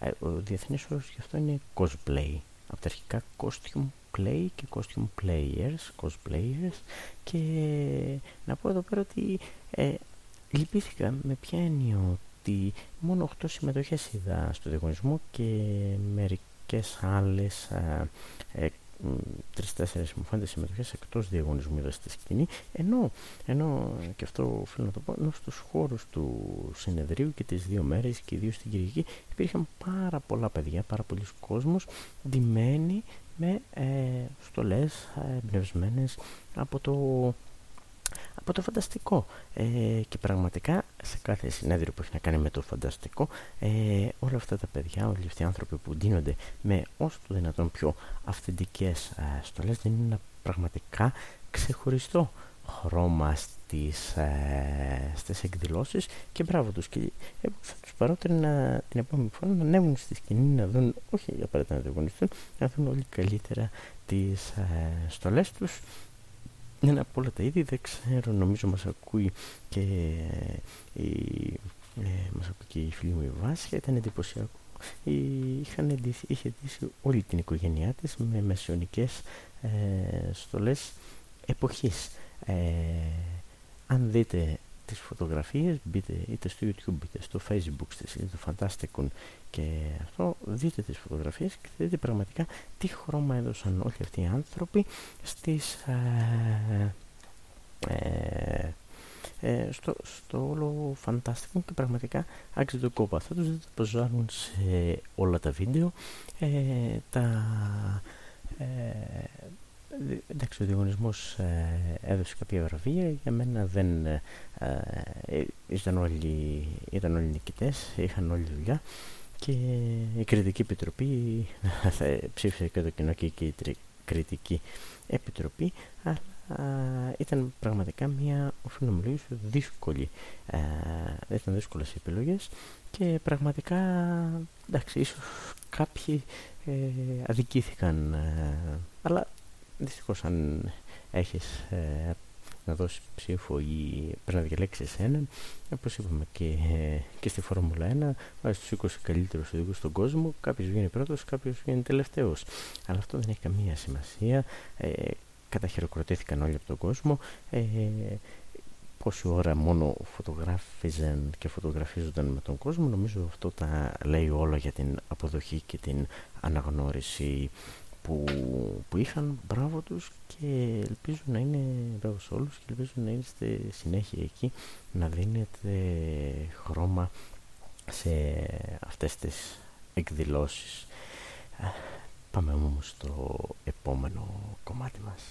ε, ο διεθνής όρος γι' αυτό είναι cosplay από τα αρχικά costume play και costume players cosplayers και να πω εδώ πέρα ότι ε, λυπήθηκα με ποια έννοια ότι μόνο 8 συμμετοχές είδα στο διαγωνισμό και μερικές άλλες ε, ε τρει-τέσσερι μου φαίνεται συμμετοχές εκτός διαγωνισμού είδα στη σκηνή. Ενώ, ενώ και αυτό οφείλω να το πω, ενώ στους χώρους του συνεδρίου και τις δύο μέρες και ιδίως στην Κυριακή υπήρχαν πάρα πολλά παιδιά, πάρα πολλοί κόσμοι ντυμένοι με ε, στολές ε, εμπνευσμένες από το από το φανταστικό. Ε, και πραγματικά σε κάθε συνέδριο που έχει να κάνει με το φανταστικό ε, όλα αυτά τα παιδιά, όλοι αυτοί οι άνθρωποι που ντύνονται με όσο το δυνατόν πιο αυθεντικές ε, στολές δεν είναι ένα πραγματικά ξεχωριστό χρώμα στις, ε, στις εκδηλώσεις. Και μπράβο τους. Και ε, θα τους παρότρινα την επόμενη φορά να ανέβουν στη σκηνή να δουν, όχι απαραίτητα να διαγωνιστούν, να δουν όλοι καλύτερα τις ε, στολές τους είναι από όλα τα είδη, δεν ξέρω, νομίζω μας ακούει και η, ε, μας ακούει και η φίλη μου η Βάσια, ήταν εντυπωσιακό. Είχαν, είχε ντύσει όλη την οικογένειά της με μεσαιωνικές ε, στολές εποχής. Ε, αν δείτε τις φωτογραφίες μπείτε είτε στο YouTube είτε στο Facebook στη σελίδα του Fantasticon και αυτό δείτε τις φωτογραφίες και δείτε πραγματικά τι χρώμα έδωσαν όλοι αυτοί οι άνθρωποι στις ε, ε, ε, στο, στο όλο Fantasticon και πραγματικά άξιζε το κόπο. Θα τους δείτε πως ζάρουν σε όλα τα βίντεο. Τα εντάξει ο διαγωνισμός ε, έδωσε κάποια βραβεία. Για μένα δεν ε, ε, ήταν, όλοι, ήταν όλοι νικητές είχαν όλη δουλειά. Και η κριτική επιτροπή θα ψήφισε και το κοινό και η κριτική επιτροπή αλλά ήταν πραγματικά μια οφείλω δύσκολη ε, ήταν δύσκολες επιλογές. Και πραγματικά εντάξει ίσως κάποιοι ε, αδικήθηκαν ε, αλλά δυστυχώς αν έχεις ε, να δώσεις ψήφο ή πρέπει να διαλέξεις έναν όπως είπαμε και, και στη Φόρμουλα 1 βάζεις τους 20 καλύτερους οδηγούς στον κόσμο κάποιος βγαίνει πρώτος, κάποιος βγαίνει τελευταίος. Αλλά αυτό δεν έχει καμία σημασία ε, καταχειροκροτήθηκαν όλοι από τον κόσμο ε, πόση ώρα μόνο φωτογράφιζαν και φωτογραφίζονταν με τον κόσμο νομίζω αυτό τα λέει όλο για την αποδοχή και την αναγνώριση που, που είχαν. Μπράβο τους και ελπίζω να είναι μπράβο σε όλους και ελπίζω να είστε συνέχεια εκεί να δίνετε χρώμα σε αυτές τις εκδηλώσεις. Πάμε όμως στο επόμενο κομμάτι μας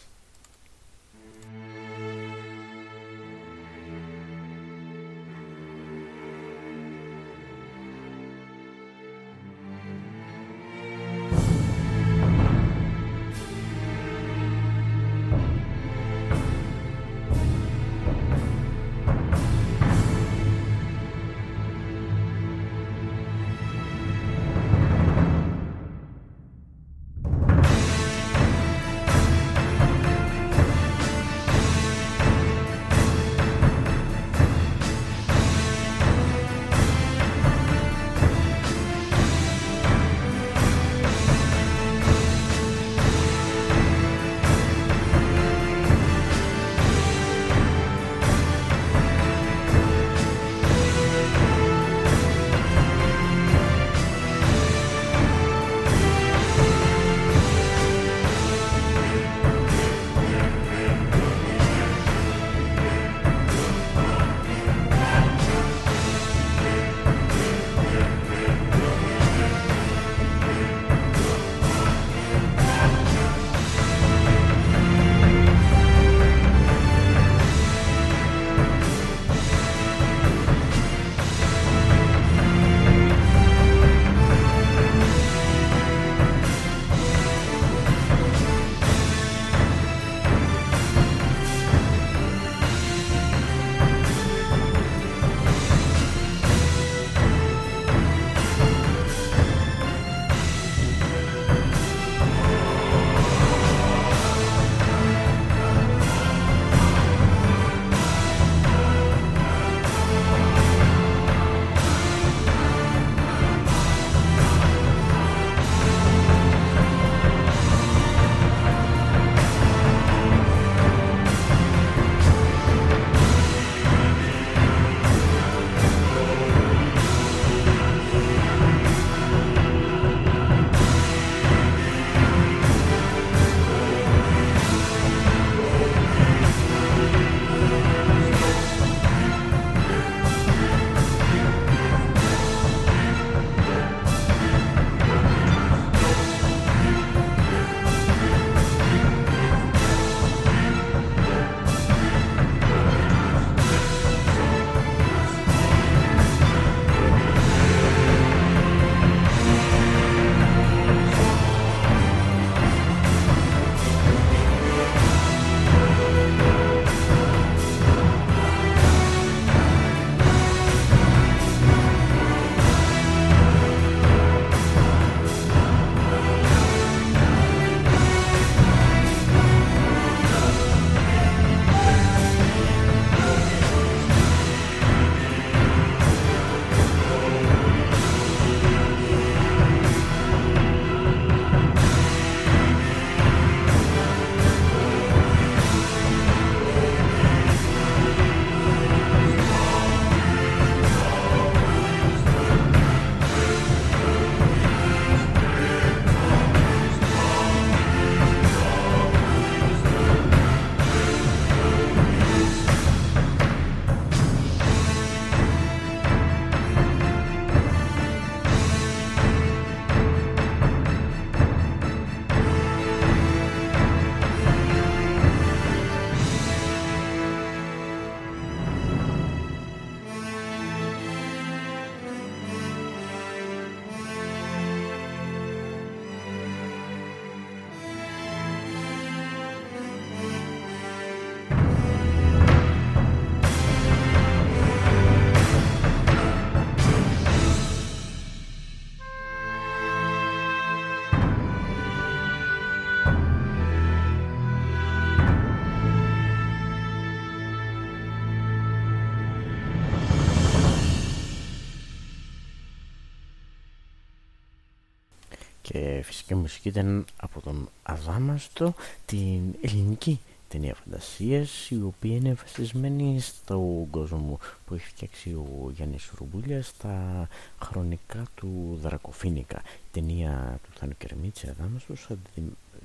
φυσικά η μουσική ήταν από τον Αδάμαστο την ελληνική ταινία φαντασίας η οποία είναι βασισμένη στον κόσμο που έχει φτιάξει ο Γιάννης Ρουμπούλιας στα χρονικά του Δρακοφίνικα η ταινία του Θάνου Κερμίτση Αδάμαστος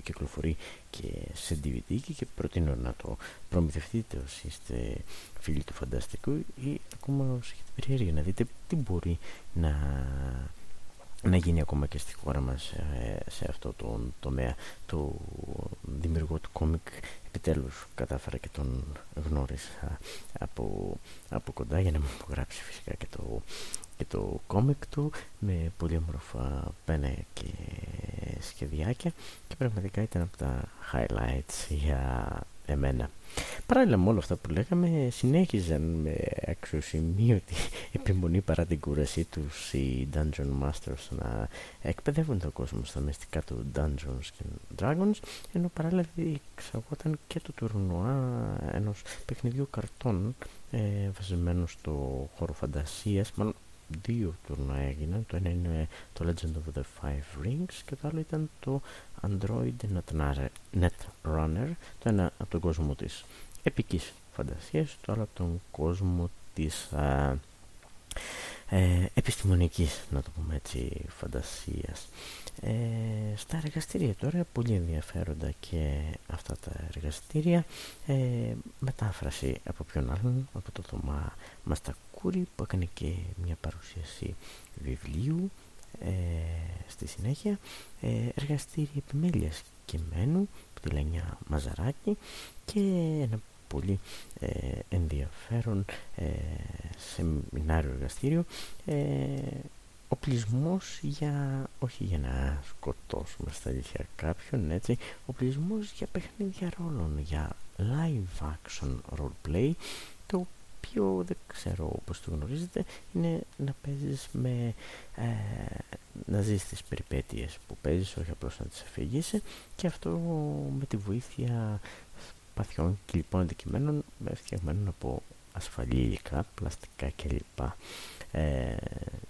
κυκλοφορεί και σε DVD και προτείνω να το προμηθευτείτε όσοι είστε φίλοι του φανταστικού ή ακόμα όσοι έχετε περιέργεια να δείτε τι μπορεί να να γίνει ακόμα και στη χώρα μας ε, σε αυτό το τομέα του δημιουργού του κόμικ επιτέλους κατάφερα και τον γνώρισα από, από κοντά για να μου υπογράψει φυσικά και το, και το κόμικ του με πολύ όμορφα πένα και σχεδιάκια και πραγματικά ήταν από τα highlights για εμένα. Παράλληλα με όλα αυτά που λέγαμε συνέχιζαν με αξιοσημείωτη επιμονή παρά την κούρασή τους οι Dungeon Masters να εκπαιδεύουν τον κόσμο στα μυστικά του Dungeons και Dragons ενώ παράλληλα διεξαγόταν και το τουρνουά ενός παιχνιδιού καρτών ε, βασισμένο στο χώρο φαντασίας. Μάλλον δύο τουρνουά έγιναν. Το ένα είναι το Legend of the Five Rings και το άλλο ήταν το Android Netrunner το ένα από τον κόσμο της επικής φαντασίας το άλλο από τον κόσμο της α, ε, επιστημονικής να το πούμε έτσι φαντασίας. Ε, στα εργαστήρια τώρα πολύ ενδιαφέροντα και αυτά τα εργαστήρια. Ε, μετάφραση από ποιον άλλον από το Θωμά Μαστακούρη που έκανε και μια παρουσίαση βιβλίου ε, στη συνέχεια ε, εργαστήρια επιμέλειας κειμένου που τη Λένια Μαζαράκη και ένα πολύ ε, ενδιαφέρον ε, σεμινάριο εργαστήριο ε, οπλισμός για, όχι για να σκοτώσουμε στα αλήθεια κάποιον έτσι, οπλισμός για παιχνίδια ρόλων, για live action roleplay το οποίο δεν ξέρω όπως το γνωρίζετε είναι να παίζεις με ε, να ζεις τις περιπέτειες που παίζεις όχι απλώς να τις αφηγήσει και αυτό με τη βοήθεια παθιών και λοιπόν αντικειμένων φτιαγμένων από ασφαλή υλικά, πλαστικά κλπ. Ε,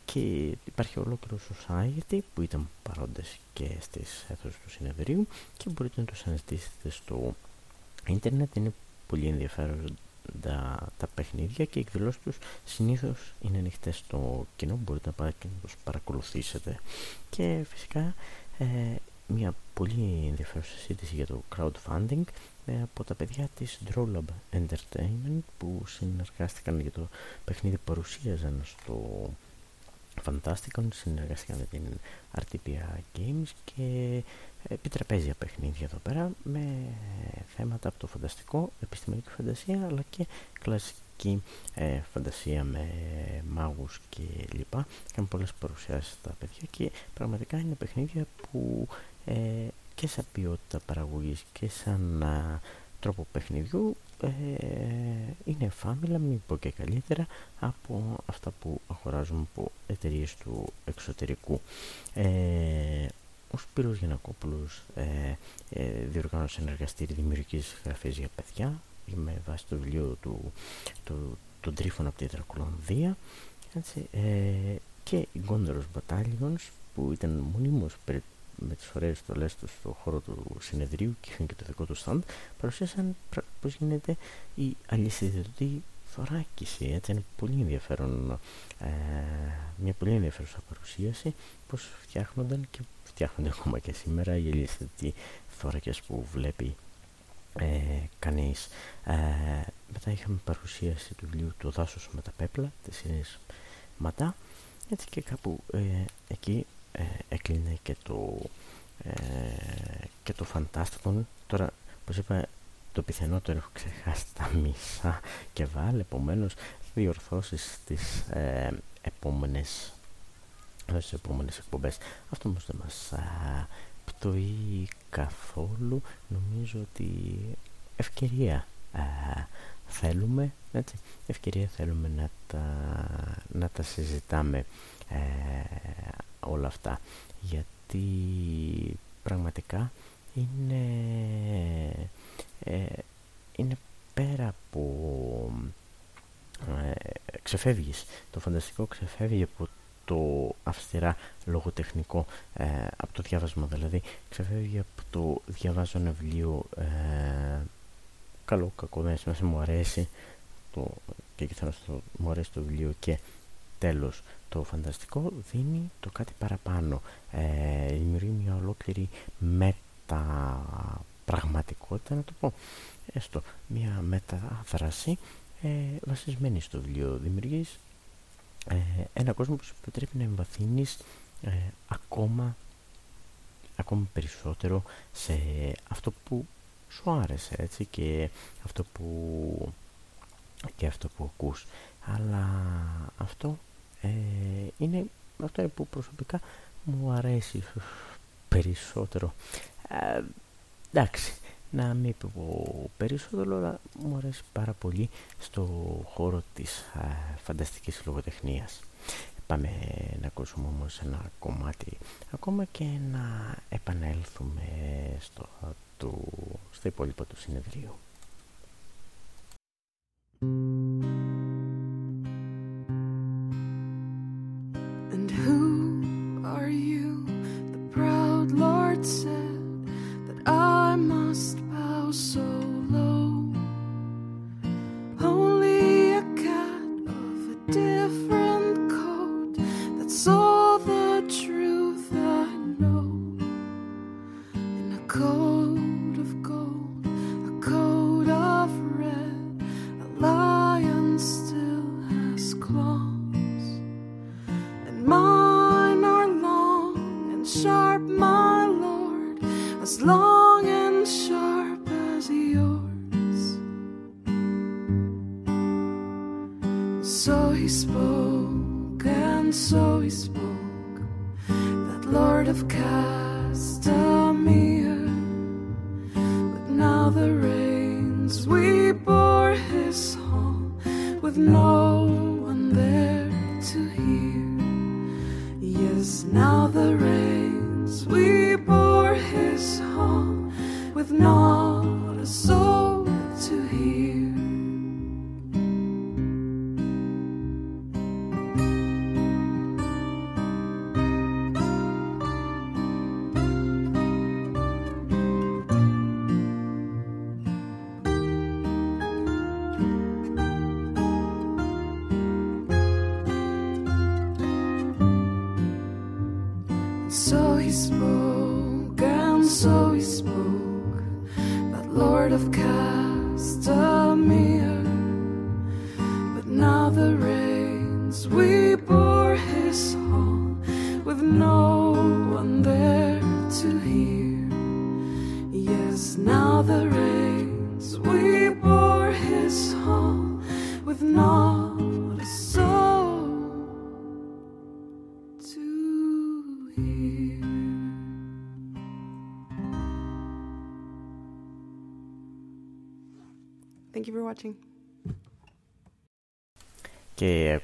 και υπάρχει ολόκληρος society που ήταν παρόντες και στις αίθουσες του συνεδρίου και μπορείτε να τους αναζητήσετε στο ίντερνετ είναι πολύ ενδιαφέρον τα, τα παιχνίδια και οι εκδηλώσεις τους συνήθως είναι ανοιχτές στο κοινό μπορείτε να πάτε και να τους παρακολουθήσετε. Και φυσικά ε, μια πολύ ενδιαφέρουσα συζήτηση για το crowdfunding ε, από τα παιδιά της Drolab Entertainment που συνεργάστηκαν για το παιχνίδι που παρουσίαζαν στο Fantasticon συνεργάστηκαν με την RTPA Games και επιτραπέζια παιχνίδια εδώ πέρα με θέματα από το φανταστικό, επιστημονική φαντασία αλλά και κλασική ε, φαντασία με μάγους και λοιπά. Είχαν πολλές παρουσιάσεις τα παιδιά και πραγματικά είναι παιχνίδια που ε, και σαν ποιότητα παραγωγής και σαν τρόπο παιχνιδιού ε, είναι φάμιλα, μην πω και καλύτερα, από αυτά που αγοράζουμε από εταιρείες του εξωτερικού. Ε, ο Σπύρος Γιανακόπουλος ε, ε, διοργάνωσε ένα εργαστήρι δημιουργικής γραφής για παιδιά με βάση το βιβλίο του, του, του Τρίφων από τη Δρακολονδία έτσι, ε, και η Γκόντερος Μπατάλιονς που ήταν μονίμως με τις ωραίες στολές τους στον χώρο του συνεδρίου και είχαν και το δικό του stand παρουσίασαν πώς γίνεται η αλυσιδωτή θωράκιση έτσι είναι πολύ ενδιαφέρον ε, μια πολύ ενδιαφέρουσα παρουσίαση. Πως φτιάχνονταν και φτιάχνονται ακόμα και σήμερα οι αλυσιδωτοί θώρακες που βλέπει ε, κανείς. Ε, μετά είχαμε παρουσίαση του βιβλίου «Το δάσος με τα πέπλα» της Ειρήνης Ματά. Έτσι και κάπου ε, εκεί ε, έκλεινε και το ε, και το φαντάστικο τώρα όπως είπα το πιθανότερο έχω ξεχάσει τα μισά. Και βάλε επομένως διορθώσεις στις ε, επόμενες στις επόμενες εκπομπές. Αυτό όμως δεν μας α, πτωεί καθόλου. Νομίζω ότι ευκαιρία α, θέλουμε έτσι, ευκαιρία θέλουμε να τα, να τα συζητάμε ε, όλα αυτά. Γιατί πραγματικά είναι, ε, είναι πέρα από ε, ξεφεύγεις. Το φανταστικό ξεφεύγει από το αυστηρά λογοτεχνικό ε, από το διάβασμα δηλαδή ξεφεύγει από το διαβάζω ένα βιβλίο ε, καλό, κακό, δεν μου αρέσει το, και θέλω στο, μου αρέσει το βιβλίο και τέλος. Το φανταστικό δίνει το κάτι παραπάνω. Ε, δημιουργεί μια ολόκληρη μεταπραγματικότητα να το πω. Έστω μια μεταδράση ε, βασισμένη στο βιβλίο δημιουργείς ε, ένα κόσμο που σου επιτρέπει να εμβαθύνεις ε, ακόμα ακόμα περισσότερο σε αυτό που σου άρεσε έτσι και αυτό που και αυτό που ακούς. Αλλά αυτό ε, είναι αυτό που προσωπικά μου αρέσει περισσότερο. Ε, εντάξει να μην πω περισσότερο αλλά μου αρέσει πάρα πολύ στο χώρο της ε, φανταστικής λογοτεχνίας. Πάμε να ακούσουμε όμως ένα κομμάτι ακόμα και να επανέλθουμε στο, του, στο υπόλοιπο του συνεδρίου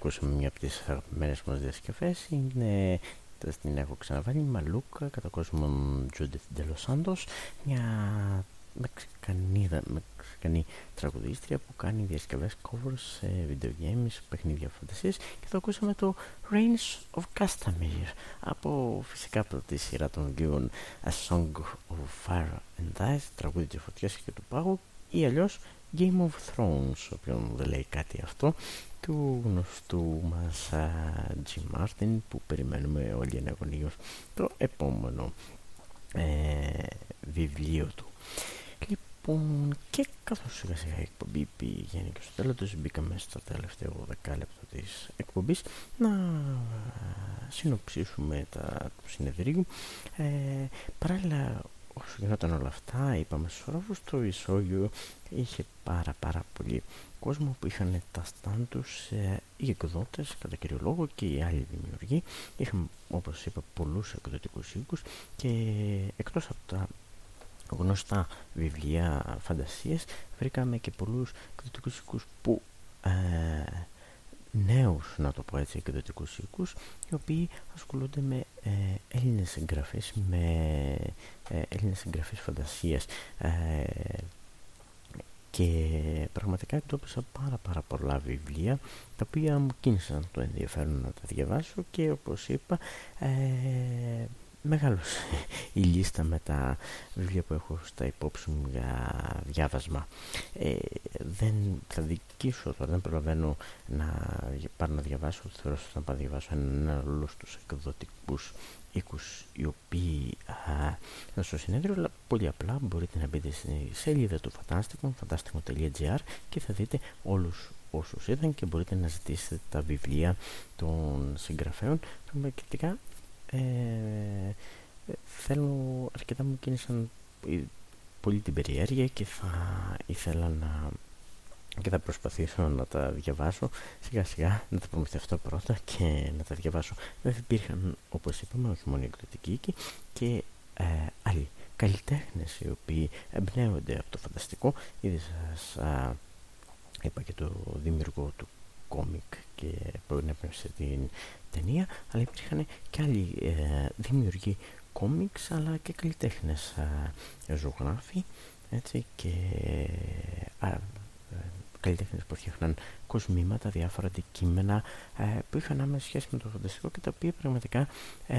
ακούσαμε μια από τις αγαπημένες μας διασκευές. Είναι τα την έχω ξαναβάλει Μαλούκα κατά κόσμο Τζούντιθ Ντελοσάντος μια μεξικανή, μεξικανή τραγουδίστρια που κάνει διασκευές covers σε video games, παιχνίδια φαντασίες. Και το ακούσαμε το Reigns of Castamere από φυσικά από τη σειρά των βιβλίων A Song of Fire and Ice τραγούδι της φωτιάς και του πάγου ή αλλιώς Game of Thrones, όποιον δεν λέει κάτι αυτό, του γνωστού μας Jim Martin που περιμένουμε όλοι εναγωνίως το επόμενο ε, βιβλίο του. Λοιπόν, και καθώς σιγά σιγά η εκπομπή πηγαίνει και στο τέλος τους μπήκαμε στο τελευταίο δεκάλεπτο της εκπομπής να συνοψίσουμε τα του συνεδρίου. Ε, παράλληλα όσο γινόταν όλα αυτά είπαμε στους όροφους το ισόγειο είχε πάρα πάρα πολύ κόσμο που είχαν τα στάν τους ε, οι εκδότες κατά κύριο λόγο και οι άλλοι δημιουργοί. Είχαν όπως είπα πολλούς εκδοτικούς οίκους και εκτός από τα γνωστά βιβλία φαντασίες βρήκαμε και πολλούς εκδοτικούς οίκους που ε, νέους να το πω έτσι εκδοτικούς οίκους οι οποίοι ασχολούνται με ε, Έλληνες εγγραφές με ε, Έλληνες εγγραφές φαντασίας. Ε, και πραγματικά εντόπισα πάρα πάρα πολλά βιβλία τα οποία μου κίνησαν το ενδιαφέρον να τα διαβάσω και όπως είπα ε, μεγάλωσε η λίστα με τα βιβλία που έχω στα υπόψη μου για διάβασμα. Ε, δεν θα δικήσω τώρα, δεν προλαβαίνω να πάρω να διαβάσω, θεωρώ ότι θα πάω να διαβάσω ένα όλους τους εκδοτικούς οίκους οι οποίοι α, στο συνέδριο, αλλά πολύ απλά μπορείτε να μπείτε στη σελίδα του Fantastic, fantastic.gr και θα δείτε όλους όσους ήταν και μπορείτε να ζητήσετε τα βιβλία των συγγραφέων. Πραγματικά ε, θέλω αρκετά μου κίνησαν πολύ την περιέργεια και θα ήθελα να και θα προσπαθήσω να τα διαβάσω. Σιγά σιγά να τα προμηθευτώ πρώτα και να τα διαβάσω. Δεν υπήρχαν όπως είπαμε όχι μόνο οι εκδοτικοί και ε, άλλοι καλλιτέχνες οι οποίοι εμπνέονται από το φανταστικό. Ήδη σας είπα και το δημιουργό του κόμικ και που ενέπνευσε την ταινία αλλά υπήρχαν και άλλοι ε, δημιουργοί κόμικς αλλά και καλλιτέχνες ε, ζωγράφοι έτσι και ε, καλλιτέχνες που φτιάχναν κοσμήματα, διάφορα αντικείμενα ε, που είχαν άμεση σχέση με το φανταστικό και τα οποία πραγματικά ε,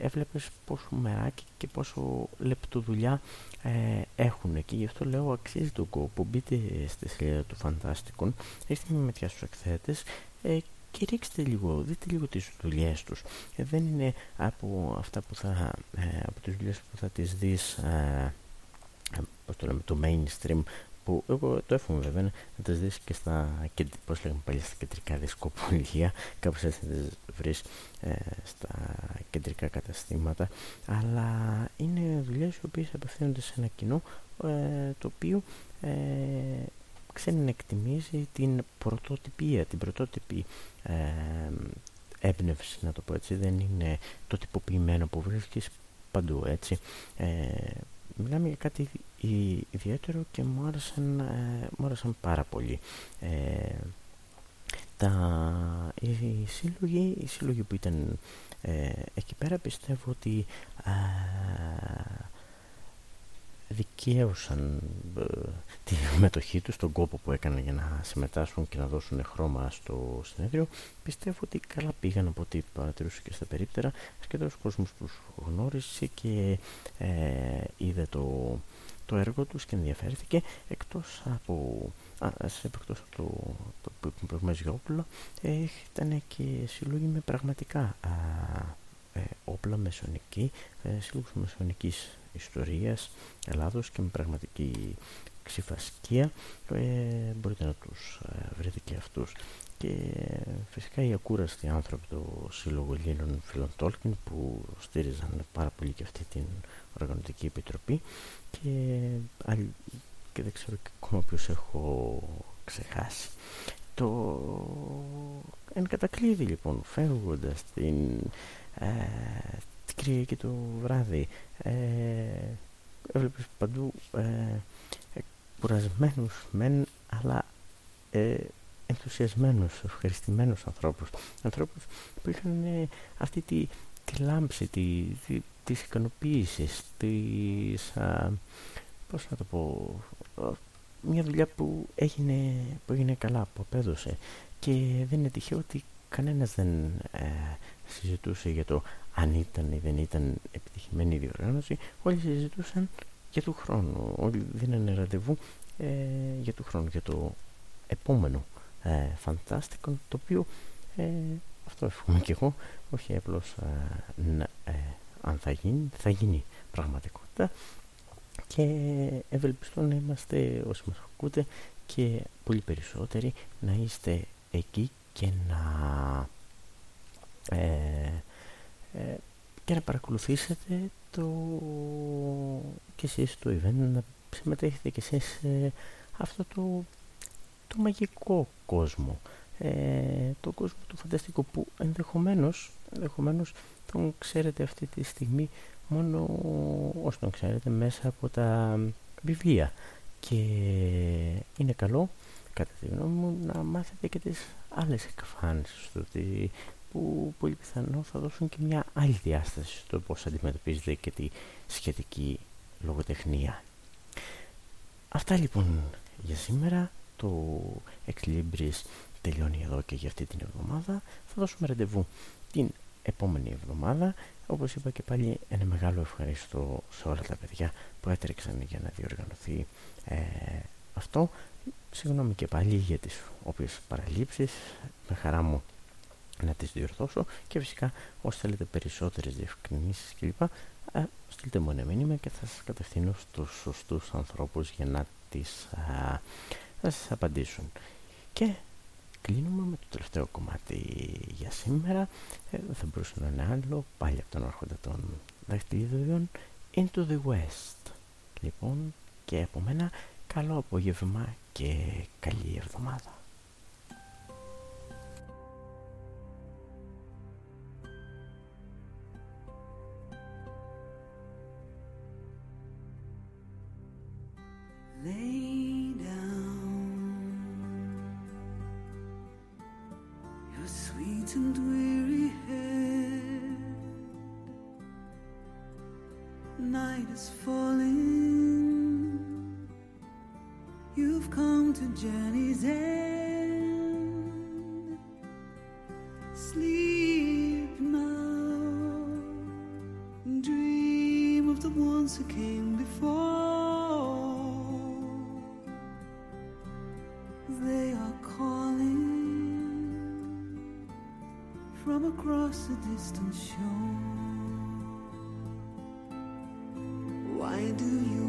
έβλεπες πόσο μεράκι και πόσο λεπτοδουλειά ε, έχουν και γι' αυτό λέω αξίζει τον κόπο. Μπείτε στη σελίδα του Φαντάστικων έχετε μια ματιά στους εκθέτες ε, και ρίξτε λίγο, δείτε λίγο τις δουλειές τους. Ε, δεν είναι από αυτά που θα ε, από τις δουλειές που θα τις δεις ε, το λέμε, το mainstream που εγώ το εύχομαι βέβαια να τις δεις και στα, πώς λέγαμε πάλι, στα κεντρικά δισκοπολία κάπως έτσι να τις βρεις ε, στα κεντρικά καταστήματα. Αλλά είναι δουλειές οι οποίες απευθύνονται σε ένα κοινό ε, το οποίο ε, ξέρει να εκτιμήσει την πρωτοτυπία, την πρωτότυπη ε, έμπνευση να το πω έτσι. Δεν είναι το τυποποιημένο που βρίσκεις παντού έτσι. Ε, μιλάμε για κάτι ιδιαίτερο και μου άρεσαν, ε, μου άρεσαν πάρα πολύ. Ε, τα, οι, σύλλογοι, οι σύλλογοι που ήταν ε, εκεί πέρα πιστεύω ότι δικαίωσαν ε, τη μετοχή τους, τον κόπο που έκαναν για να συμμετάσχουν και να δώσουν χρώμα στο συνέδριο. Πιστεύω ότι καλά πήγαν από ό,τι παρατηρούσα και στα περίπτερα. Αρκετός κόσμος τους γνώρισε και ε, είδε το, το έργο τους και ενδιαφέρθηκε εκτός από, α, εκτός από το, το, το, το, το ε, ήταν και συλλόγοι με πραγματικά α, ε, όπλα μεσονική, ε, σύλλογους μεσονικής ιστορίας Ελλάδος και με πραγματική ξυφασκία. Ε, μπορείτε να τους ε, βρείτε και αυτούς. Και φυσικά οι ακούραστοι άνθρωποι του Σύλλογου Ελλήνων Φιλών Τόλκιν που στήριζαν πάρα πολύ και αυτή την οργανωτική επιτροπή. Και, και δεν ξέρω και ακόμα ποιος έχω ξεχάσει. Το εν κατακλείδη λοιπόν φεύγοντας την ε, την Κυριακή το βράδυ ε, έβλεπες παντού ε, κουρασμένους μεν αλλά ε, ενθουσιασμένους, ευχαριστημένους ανθρώπους. Ανθρώπους που είχαν ε, αυτή τη, τη λάμψη τη, τη, της ικανοποίησης της α, πώς να το πω μια δουλειά που έγινε, που έγινε καλά, που απέδωσε. Και δεν είναι τυχαίο ότι κανένας δεν ε, συζητούσε για το αν ήταν ή δεν ήταν επιτυχημένη η διοργάνωση. Όλοι συζητούσαν για του χρόνου. Όλοι δίνανε ραντεβού ε, για του χρόνου για το επόμενο ε, Fantastic το οποίο ε, αυτό εύχομαι και εγώ όχι απλώς ε, ε, αν θα γίνει θα γίνει πραγματικότητα. Και ευελπιστώ να είμαστε όσοι μας ακούτε και πολύ περισσότεροι να είστε εκεί και να ε, ε, και να παρακολουθήσετε το και εσείς το event να συμμετέχετε και εσείς σε αυτό το, το μαγικό κόσμο. Ε, το κόσμο του φανταστικού που ενδεχομένως, ενδεχομένως τον ξέρετε αυτή τη στιγμή μόνο όσο τον ξέρετε μέσα από τα βιβλία. Και είναι καλό κατά τη γνώμη μου να μάθετε και τις άλλες εκφάνσεις του ότι που πολύ πιθανό θα δώσουν και μια άλλη διάσταση στο πώς αντιμετωπίζεται και τη σχετική λογοτεχνία. Αυτά λοιπόν για σήμερα. Το Ex Libris τελειώνει εδώ και για αυτή την εβδομάδα. Θα δώσουμε ραντεβού την επόμενη εβδομάδα. Όπως είπα και πάλι ένα μεγάλο ευχαριστώ σε όλα τα παιδιά που έτρεξαν για να διοργανωθεί ε, αυτό. Συγγνώμη και πάλι για τις όποιες παραλήψεις. Με χαρά μου να τις διορθώσω και φυσικά όσοι θέλετε περισσότερες διευκρινήσεις κλπ ε, στείλτε μου ένα μήνυμα και θα σας κατευθύνω στους σωστούς ανθρώπους για να τις α, θα σας απαντήσουν. Και κλείνουμε με το τελευταίο κομμάτι για σήμερα. Ε, θα μπορούσε να είναι άλλο πάλι από τον άρχοντα των δαχτυλίδων. Into the West. Λοιπόν και από μένα καλό απόγευμα και καλή εβδομάδα. Lay from across a distant shore. Why do you